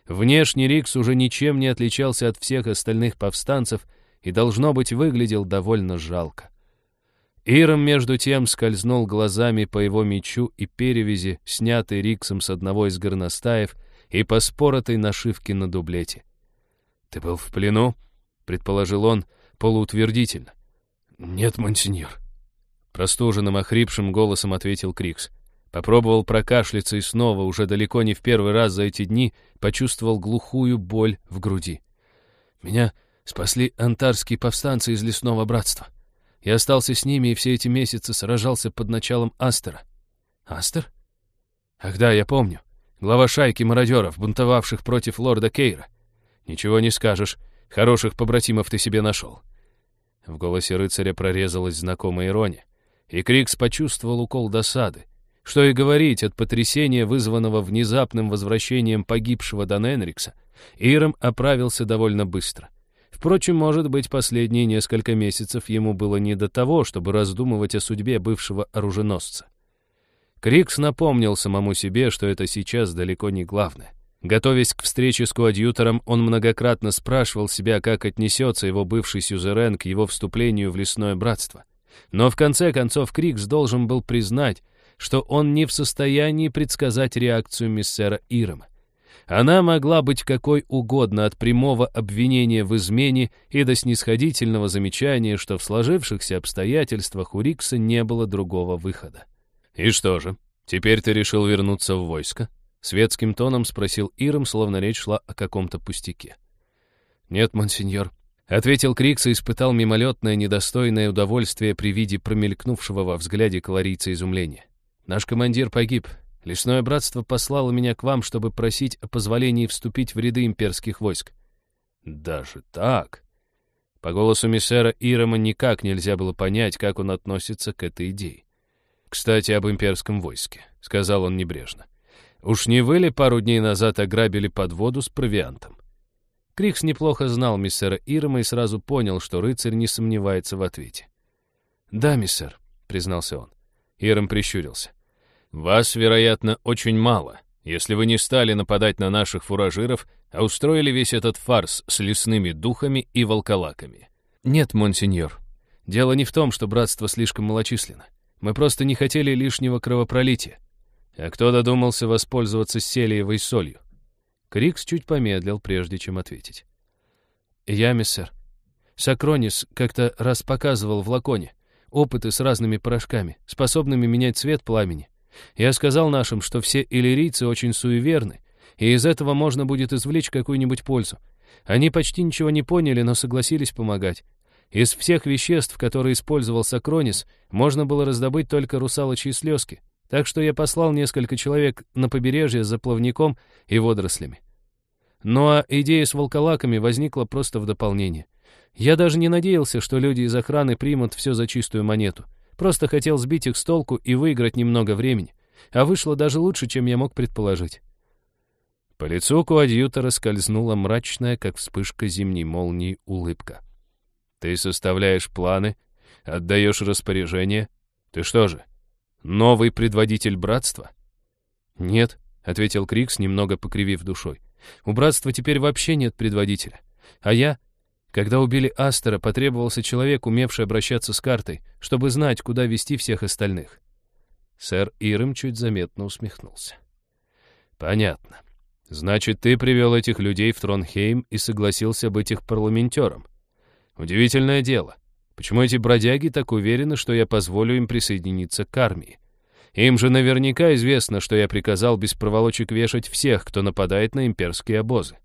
Внешне Рикс уже ничем не отличался от всех остальных повстанцев и, должно быть, выглядел довольно жалко. Иром, между тем, скользнул глазами по его мечу и перевязи, снятой Риксом с одного из горностаев и по споротой нашивке на дублете. «Ты был в плену?» — предположил он полуутвердительно. «Нет, мансиньор», Простуженным, охрипшим голосом ответил Крикс. Попробовал прокашляться и снова, уже далеко не в первый раз за эти дни, почувствовал глухую боль в груди. Меня спасли антарские повстанцы из лесного братства. Я остался с ними и все эти месяцы сражался под началом Астера. Астер? Ах да, я помню. Глава шайки мародеров, бунтовавших против лорда Кейра. Ничего не скажешь, хороших побратимов ты себе нашел. В голосе рыцаря прорезалась знакомая ирония и Крикс почувствовал укол досады. Что и говорить, от потрясения, вызванного внезапным возвращением погибшего Дан Энрикса, Иром оправился довольно быстро. Впрочем, может быть, последние несколько месяцев ему было не до того, чтобы раздумывать о судьбе бывшего оруженосца. Крикс напомнил самому себе, что это сейчас далеко не главное. Готовясь к встрече с коадьютором, он многократно спрашивал себя, как отнесется его бывший сюзерен к его вступлению в лесное братство. Но в конце концов Крикс должен был признать, что он не в состоянии предсказать реакцию миссера Ирома. Она могла быть какой угодно от прямого обвинения в измене и до снисходительного замечания, что в сложившихся обстоятельствах у Рикса не было другого выхода. «И что же, теперь ты решил вернуться в войско?» Светским тоном спросил Иром, словно речь шла о каком-то пустяке. «Нет, монсеньор», — ответил Крикс и испытал мимолетное недостойное удовольствие при виде промелькнувшего во взгляде колорийца изумления. «Наш командир погиб. Лесное братство послало меня к вам, чтобы просить о позволении вступить в ряды имперских войск». «Даже так?» По голосу миссера Ирома никак нельзя было понять, как он относится к этой идее. «Кстати, об имперском войске», — сказал он небрежно. Уж не вы ли пару дней назад ограбили подводу с провиантом? Крикс неплохо знал миссера Ирма и сразу понял, что рыцарь не сомневается в ответе. «Да, миссер», — признался он. Ирм прищурился. «Вас, вероятно, очень мало, если вы не стали нападать на наших фуражиров, а устроили весь этот фарс с лесными духами и волколаками». «Нет, монсеньор. Дело не в том, что братство слишком малочисленно. Мы просто не хотели лишнего кровопролития. А кто додумался воспользоваться селиевой солью? Крикс чуть помедлил, прежде чем ответить. «Я, миссер. Сакронис как-то раз показывал в лаконе опыты с разными порошками, способными менять цвет пламени. Я сказал нашим, что все иллирийцы очень суеверны, и из этого можно будет извлечь какую-нибудь пользу. Они почти ничего не поняли, но согласились помогать. Из всех веществ, которые использовал Сакронис, можно было раздобыть только русалочьи слезки. Так что я послал несколько человек на побережье за плавником и водорослями. Ну а идея с волколаками возникла просто в дополнение. Я даже не надеялся, что люди из охраны примут все за чистую монету. Просто хотел сбить их с толку и выиграть немного времени. А вышло даже лучше, чем я мог предположить. По лицу коадьютора скользнула мрачная, как вспышка зимней молнии, улыбка. «Ты составляешь планы, отдаешь распоряжение. Ты что же, Новый предводитель братства? Нет, ответил Крикс, немного покривив душой. У братства теперь вообще нет предводителя. А я, когда убили Астера, потребовался человек, умевший обращаться с картой, чтобы знать, куда вести всех остальных. Сэр Ирым чуть заметно усмехнулся. Понятно. Значит, ты привел этих людей в Тронхейм и согласился быть их парламентером. Удивительное дело. Почему эти бродяги так уверены, что я позволю им присоединиться к армии? Им же наверняка известно, что я приказал без проволочек вешать всех, кто нападает на имперские обозы.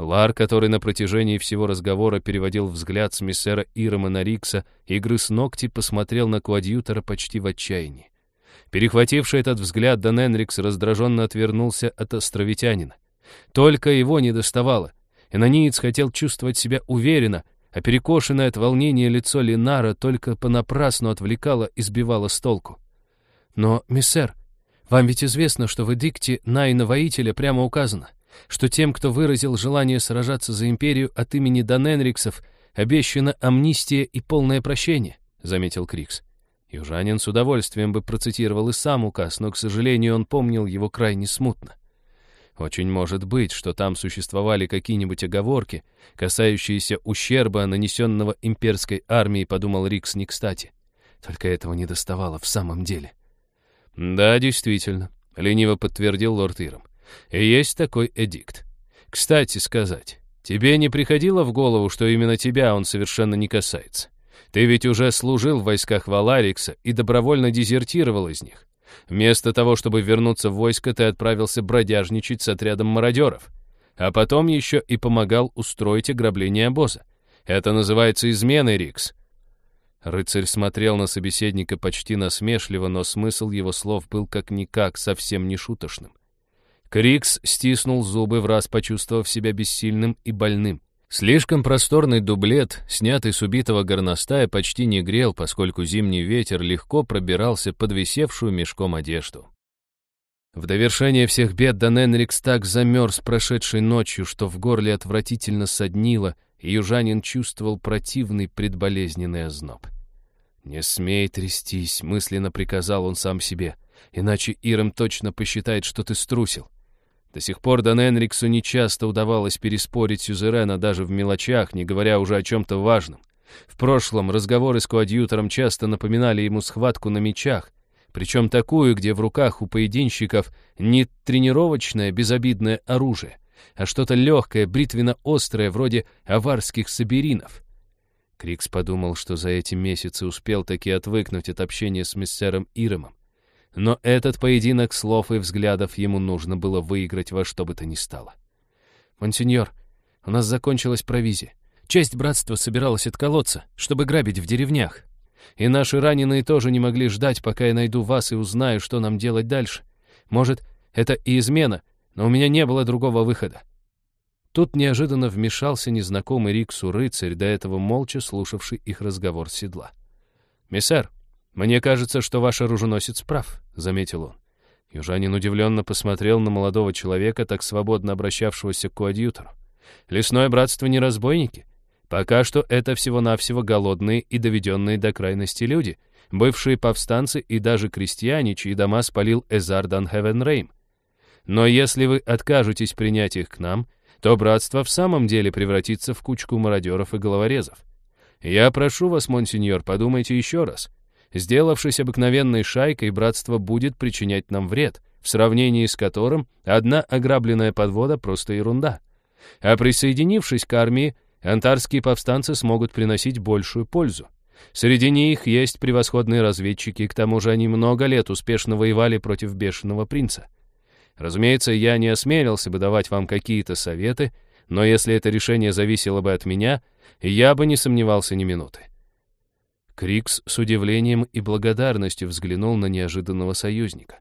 Лар, который на протяжении всего разговора переводил взгляд с миссера Ирома на Рикса и грыз ногти, посмотрел на коадьютора почти в отчаянии. Перехвативший этот взгляд, Дан Энрикс раздраженно отвернулся от островитянина. Только его не доставало. Энониец хотел чувствовать себя уверенно, а перекошенное от волнения лицо Линара только понапрасну отвлекало и сбивало с толку. «Но, миссер, вам ведь известно, что в эдикте Найна-воителя прямо указано, что тем, кто выразил желание сражаться за империю от имени Даненриксов, обещана амнистия и полное прощение», — заметил Крикс. Южанин с удовольствием бы процитировал и сам указ, но, к сожалению, он помнил его крайне смутно. Очень может быть, что там существовали какие-нибудь оговорки, касающиеся ущерба, нанесенного имперской армией, подумал Рикс не кстати. Только этого не доставало в самом деле. «Да, действительно», — лениво подтвердил лорд Иром. «И есть такой эдикт. Кстати сказать, тебе не приходило в голову, что именно тебя он совершенно не касается? Ты ведь уже служил в войсках Валарикса и добровольно дезертировал из них. Вместо того, чтобы вернуться в войско, ты отправился бродяжничать с отрядом мародеров. А потом еще и помогал устроить ограбление обоза. Это называется изменой, Рикс. Рыцарь смотрел на собеседника почти насмешливо, но смысл его слов был как-никак совсем не шуточным. Крикс стиснул зубы, в раз почувствовав себя бессильным и больным. Слишком просторный дублет, снятый с убитого горностая, почти не грел, поскольку зимний ветер легко пробирался под висевшую мешком одежду. В довершение всех бед Дан Энрикс так замерз прошедшей ночью, что в горле отвратительно соднило, и южанин чувствовал противный предболезненный озноб. «Не смей трястись», — мысленно приказал он сам себе, «иначе Ирам точно посчитает, что ты струсил». До сих пор Дан Энриксу нечасто удавалось переспорить Сюзерена даже в мелочах, не говоря уже о чем-то важном. В прошлом разговоры с коадьютором часто напоминали ему схватку на мечах, причем такую, где в руках у поединщиков не тренировочное безобидное оружие, а что-то легкое, бритвенно-острое, вроде аварских саберинов. Крикс подумал, что за эти месяцы успел таки отвыкнуть от общения с мистером Иремом. Но этот поединок слов и взглядов ему нужно было выиграть во что бы то ни стало. «Монсеньор, у нас закончилась провизия. Часть братства собиралась отколоться, чтобы грабить в деревнях. И наши раненые тоже не могли ждать, пока я найду вас и узнаю, что нам делать дальше. Может, это и измена, но у меня не было другого выхода». Тут неожиданно вмешался незнакомый Риксу рыцарь, до этого молча слушавший их разговор с седла. «Миссер, мне кажется, что ваш оруженосец прав», — заметил он. Южанин удивленно посмотрел на молодого человека, так свободно обращавшегося к коадьютору. «Лесное братство не разбойники. Пока что это всего-навсего голодные и доведенные до крайности люди, бывшие повстанцы и даже крестьяне, чьи дома спалил Эзардан Хевенрейм. Но если вы откажетесь принять их к нам, то братство в самом деле превратится в кучку мародеров и головорезов. Я прошу вас, монсеньор, подумайте еще раз. Сделавшись обыкновенной шайкой, братство будет причинять нам вред, в сравнении с которым одна ограбленная подвода просто ерунда. А присоединившись к армии, антарские повстанцы смогут приносить большую пользу. Среди них есть превосходные разведчики, к тому же они много лет успешно воевали против бешеного принца. Разумеется, я не осмелился бы давать вам какие-то советы, но если это решение зависело бы от меня, я бы не сомневался ни минуты. Крикс с удивлением и благодарностью взглянул на неожиданного союзника.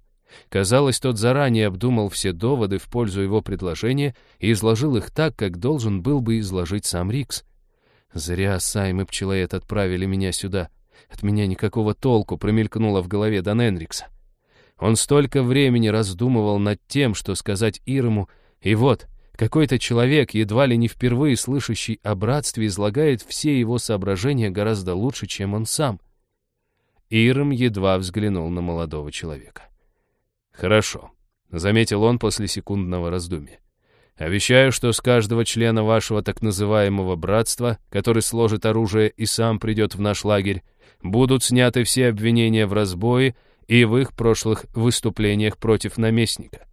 Казалось, тот заранее обдумал все доводы в пользу его предложения и изложил их так, как должен был бы изложить сам Рикс. «Зря Сайм и Пчелоед отправили меня сюда. От меня никакого толку промелькнуло в голове Дан Энрикса. Он столько времени раздумывал над тем, что сказать Ирому, и вот, какой-то человек, едва ли не впервые слышащий о братстве, излагает все его соображения гораздо лучше, чем он сам. Ирм едва взглянул на молодого человека. «Хорошо», — заметил он после секундного раздумья. «Обещаю, что с каждого члена вашего так называемого братства, который сложит оружие и сам придет в наш лагерь, будут сняты все обвинения в разбое и в их прошлых выступлениях против наместника.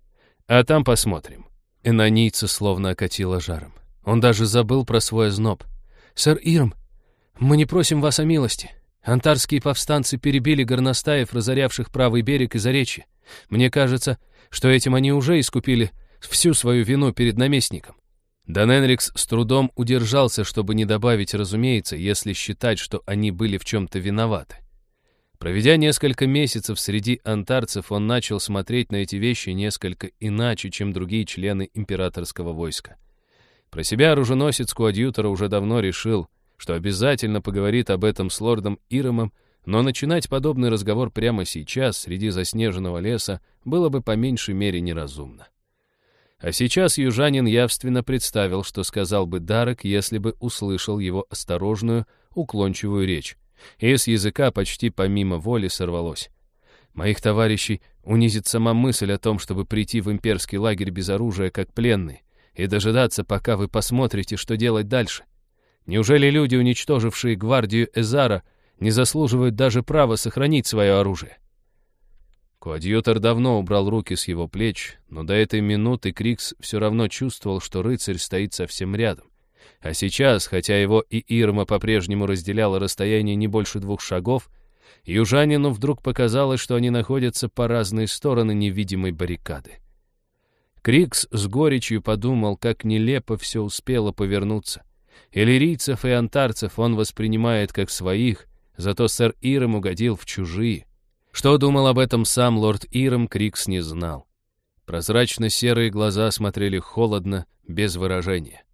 А там посмотрим». Энонийца словно окатило жаром. Он даже забыл про свой озноб. «Сэр Ирм, мы не просим вас о милости. Антарские повстанцы перебили горностаев, разорявших правый берег и заречье. Мне кажется, что этим они уже искупили всю свою вину перед наместником. Дан Энрикс с трудом удержался, чтобы не добавить, разумеется, если считать, что они были в чем-то виноваты. Проведя несколько месяцев среди антарцев, он начал смотреть на эти вещи несколько иначе, чем другие члены императорского войска. Про себя оруженосец Куадьютора уже давно решил, что обязательно поговорит об этом с лордом Иромом, но начинать подобный разговор прямо сейчас, среди заснеженного леса, было бы по меньшей мере неразумно. А сейчас южанин явственно представил, что сказал бы Дарек, если бы услышал его осторожную, уклончивую речь, и с языка почти помимо воли сорвалось. Моих товарищей унизит сама мысль о том, чтобы прийти в имперский лагерь без оружия, как пленный, и дожидаться, пока вы посмотрите, что делать дальше. Неужели люди, уничтожившие гвардию Эзара, не заслуживают даже права сохранить свое оружие. Коадьютор давно убрал руки с его плеч, но до этой минуты Крикс все равно чувствовал, что рыцарь стоит совсем рядом. А сейчас, хотя его и Ирма по-прежнему разделяло расстояние не больше двух шагов, южанину вдруг показалось, что они находятся по разные стороны невидимой баррикады. Крикс с горечью подумал, как нелепо все успело повернуться. Иллирийцев и антарцев он воспринимает как своих, Зато сэр Иром угодил в чужие. Что думал об этом сам лорд Иром, Крикс не знал. Прозрачно-серые глаза смотрели холодно, без выражения.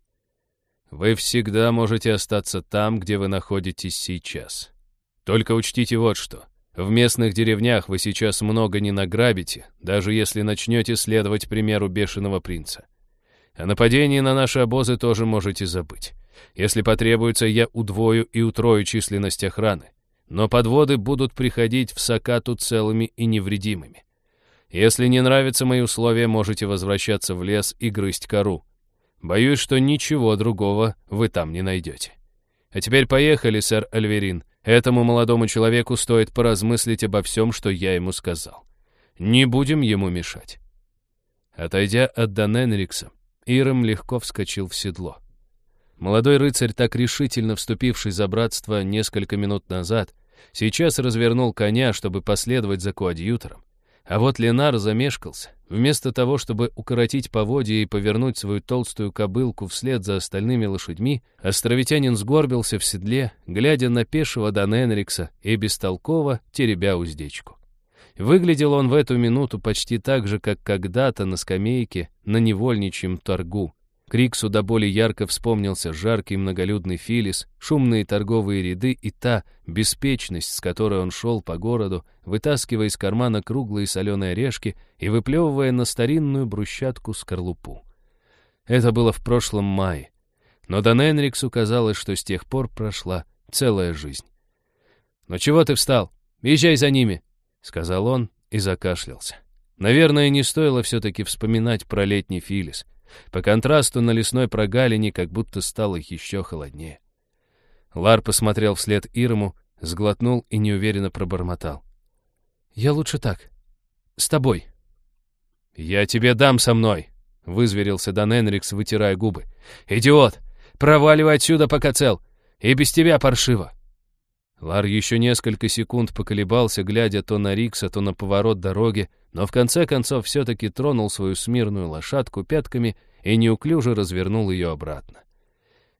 «Вы всегда можете остаться там, где вы находитесь сейчас. Только учтите вот что. В местных деревнях вы сейчас много не награбите, даже если начнете следовать примеру бешеного принца. О нападении на наши обозы тоже можете забыть. Если потребуется, я удвою и утрою численность охраны. Но подводы будут приходить в Сакату целыми и невредимыми. Если не нравятся мои условия, можете возвращаться в лес и грызть кору. Боюсь, что ничего другого вы там не найдете. А теперь поехали, сэр Альверин. Этому молодому человеку стоит поразмыслить обо всем, что я ему сказал. Не будем ему мешать. Отойдя от Даненрикса, Иром легко вскочил в седло. Молодой рыцарь, так решительно вступивший за братство несколько минут назад, сейчас развернул коня, чтобы последовать за коадьютором. А вот Ленар замешкался. Вместо того, чтобы укоротить поводья и повернуть свою толстую кобылку вслед за остальными лошадьми, островитянин сгорбился в седле, глядя на пешего Дан Энрикса и бестолково теребя уздечку. Выглядел он в эту минуту почти так же, как когда-то на скамейке на невольничьем торгу. Криксу до боли ярко вспомнился жаркий многолюдный Филис, шумные торговые ряды и та беспечность, с которой он шел по городу, вытаскивая из кармана круглые соленые орешки и выплевывая на старинную брусчатку скорлупу. Это было в прошлом мае. Но Дан Энриксу казалось, что с тех пор прошла целая жизнь. «Ну чего ты встал? Езжай за ними!» — сказал он и закашлялся. Наверное, не стоило все-таки вспоминать про летний Филис — по контрасту на лесной прогалине как будто стало еще холоднее. Лар посмотрел вслед Ирому, сглотнул и неуверенно пробормотал. «Я лучше так. С тобой». «Я тебе дам со мной», — вызверился Дан Энрикс, вытирая губы. «Идиот! Проваливай отсюда, пока цел! И без тебя паршиво!» Лар еще несколько секунд поколебался, глядя то на Рикса, то на поворот дороги, но в конце концов все-таки тронул свою смирную лошадку пятками и неуклюже развернул ее обратно.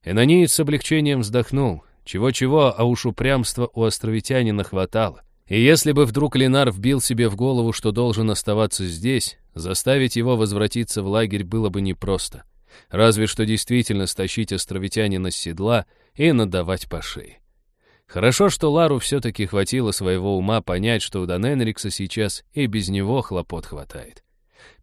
Энониец с облегчением вздохнул. Чего-чего, а уж упрямства у островитянина хватало. И если бы вдруг Ленар вбил себе в голову, что должен оставаться здесь, заставить его возвратиться в лагерь было бы непросто. Разве что действительно стащить островитянина с седла и надавать по шее. Хорошо, что Лару все-таки хватило своего ума понять, что у Даненрикса сейчас и без него хлопот хватает.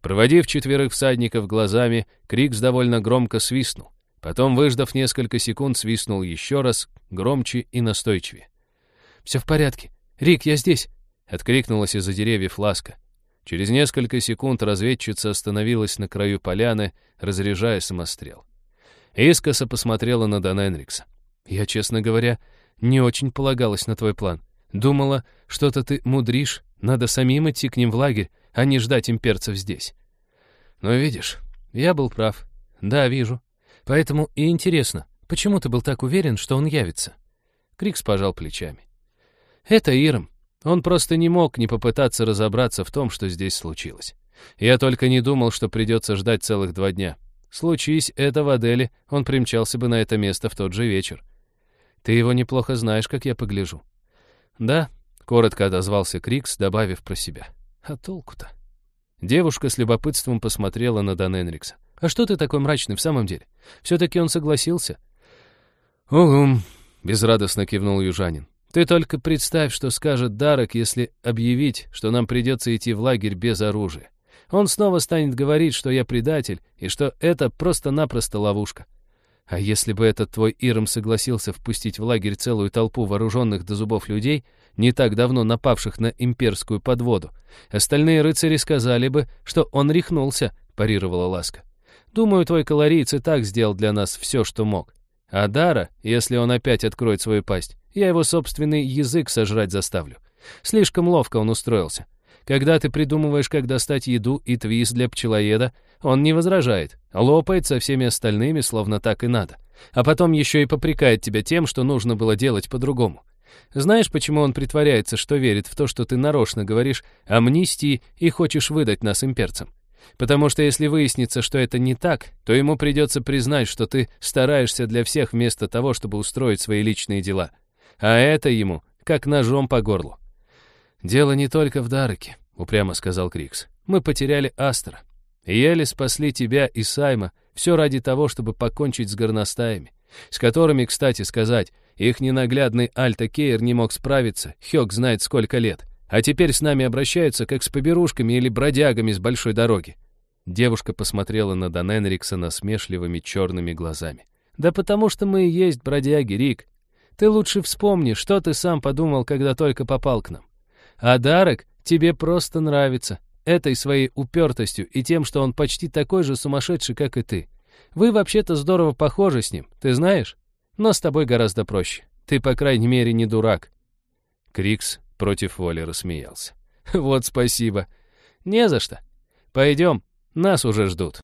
Проводив четверых всадников глазами, Крикс довольно громко свистнул. Потом, выждав несколько секунд, свистнул еще раз, громче и настойчивее. «Все в порядке. Рик, я здесь!» — откликнулась из-за деревьев Ласка. Через несколько секунд разведчица остановилась на краю поляны, разряжая самострел. Искоса посмотрела на Даненрикса. «Я, честно говоря, не очень полагалась на твой план. Думала, что-то ты мудришь, надо самим идти к ним в лагерь, а не ждать имперцев здесь. Но видишь, я был прав. Да, вижу. Поэтому и интересно, почему ты был так уверен, что он явится?» Крикс пожал плечами. «Это Иром. Он просто не мог не попытаться разобраться в том, что здесь случилось. Я только не думал, что придется ждать целых два дня. Случись это в Аделе, он примчался бы на это место в тот же вечер. Ты его неплохо знаешь, как я погляжу». «Да», — коротко отозвался Крикс, добавив про себя. «А толку-то?» Девушка с любопытством посмотрела на Дан Энрикса. «А что ты такой мрачный в самом деле? Все-таки он согласился?» «Угум», — безрадостно кивнул южанин. «Ты только представь, что скажет Дарок, если объявить, что нам придется идти в лагерь без оружия. Он снова станет говорить, что я предатель, и что это просто-напросто ловушка. А если бы этот твой Иром согласился впустить в лагерь целую толпу вооруженных до зубов людей, не так давно напавших на имперскую подводу, остальные рыцари сказали бы, что он рехнулся, парировала Ласка. Думаю, твой колорийц и так сделал для нас все, что мог. А Дара, если он опять откроет свою пасть, я его собственный язык сожрать заставлю. Слишком ловко он устроился. Когда ты придумываешь, как достать еду и твист для пчелоеда, он не возражает, лопает со всеми остальными, словно так и надо. А потом еще и попрекает тебя тем, что нужно было делать по-другому. Знаешь, почему он притворяется, что верит в то, что ты нарочно говоришь амнистии и хочешь выдать нас имперцам? Потому что если выяснится, что это не так, то ему придется признать, что ты стараешься для всех вместо того, чтобы устроить свои личные дела. А это ему как ножом по горлу. «Дело не только в Дараке», — упрямо сказал Крикс. «Мы потеряли Астера. Еле спасли тебя и Сайма, все ради того, чтобы покончить с горностаями, с которыми, кстати сказать, их ненаглядный Альта Кейр не мог справиться, Хёк знает сколько лет, а теперь с нами обращаются, как с поберушками или бродягами с большой дороги». Девушка посмотрела на Дан Энрикса насмешливыми черными глазами. «Да потому что мы и есть бродяги, Рик. Ты лучше вспомни, что ты сам подумал, когда только попал к нам. А Дарок тебе просто нравится, этой своей упертостью и тем, что он почти такой же сумасшедший, как и ты. Вы вообще-то здорово похожи с ним, ты знаешь? Но с тобой гораздо проще. Ты, по крайней мере, не дурак». Крикс против воли рассмеялся. «Вот спасибо. Не за что. Пойдем, нас уже ждут».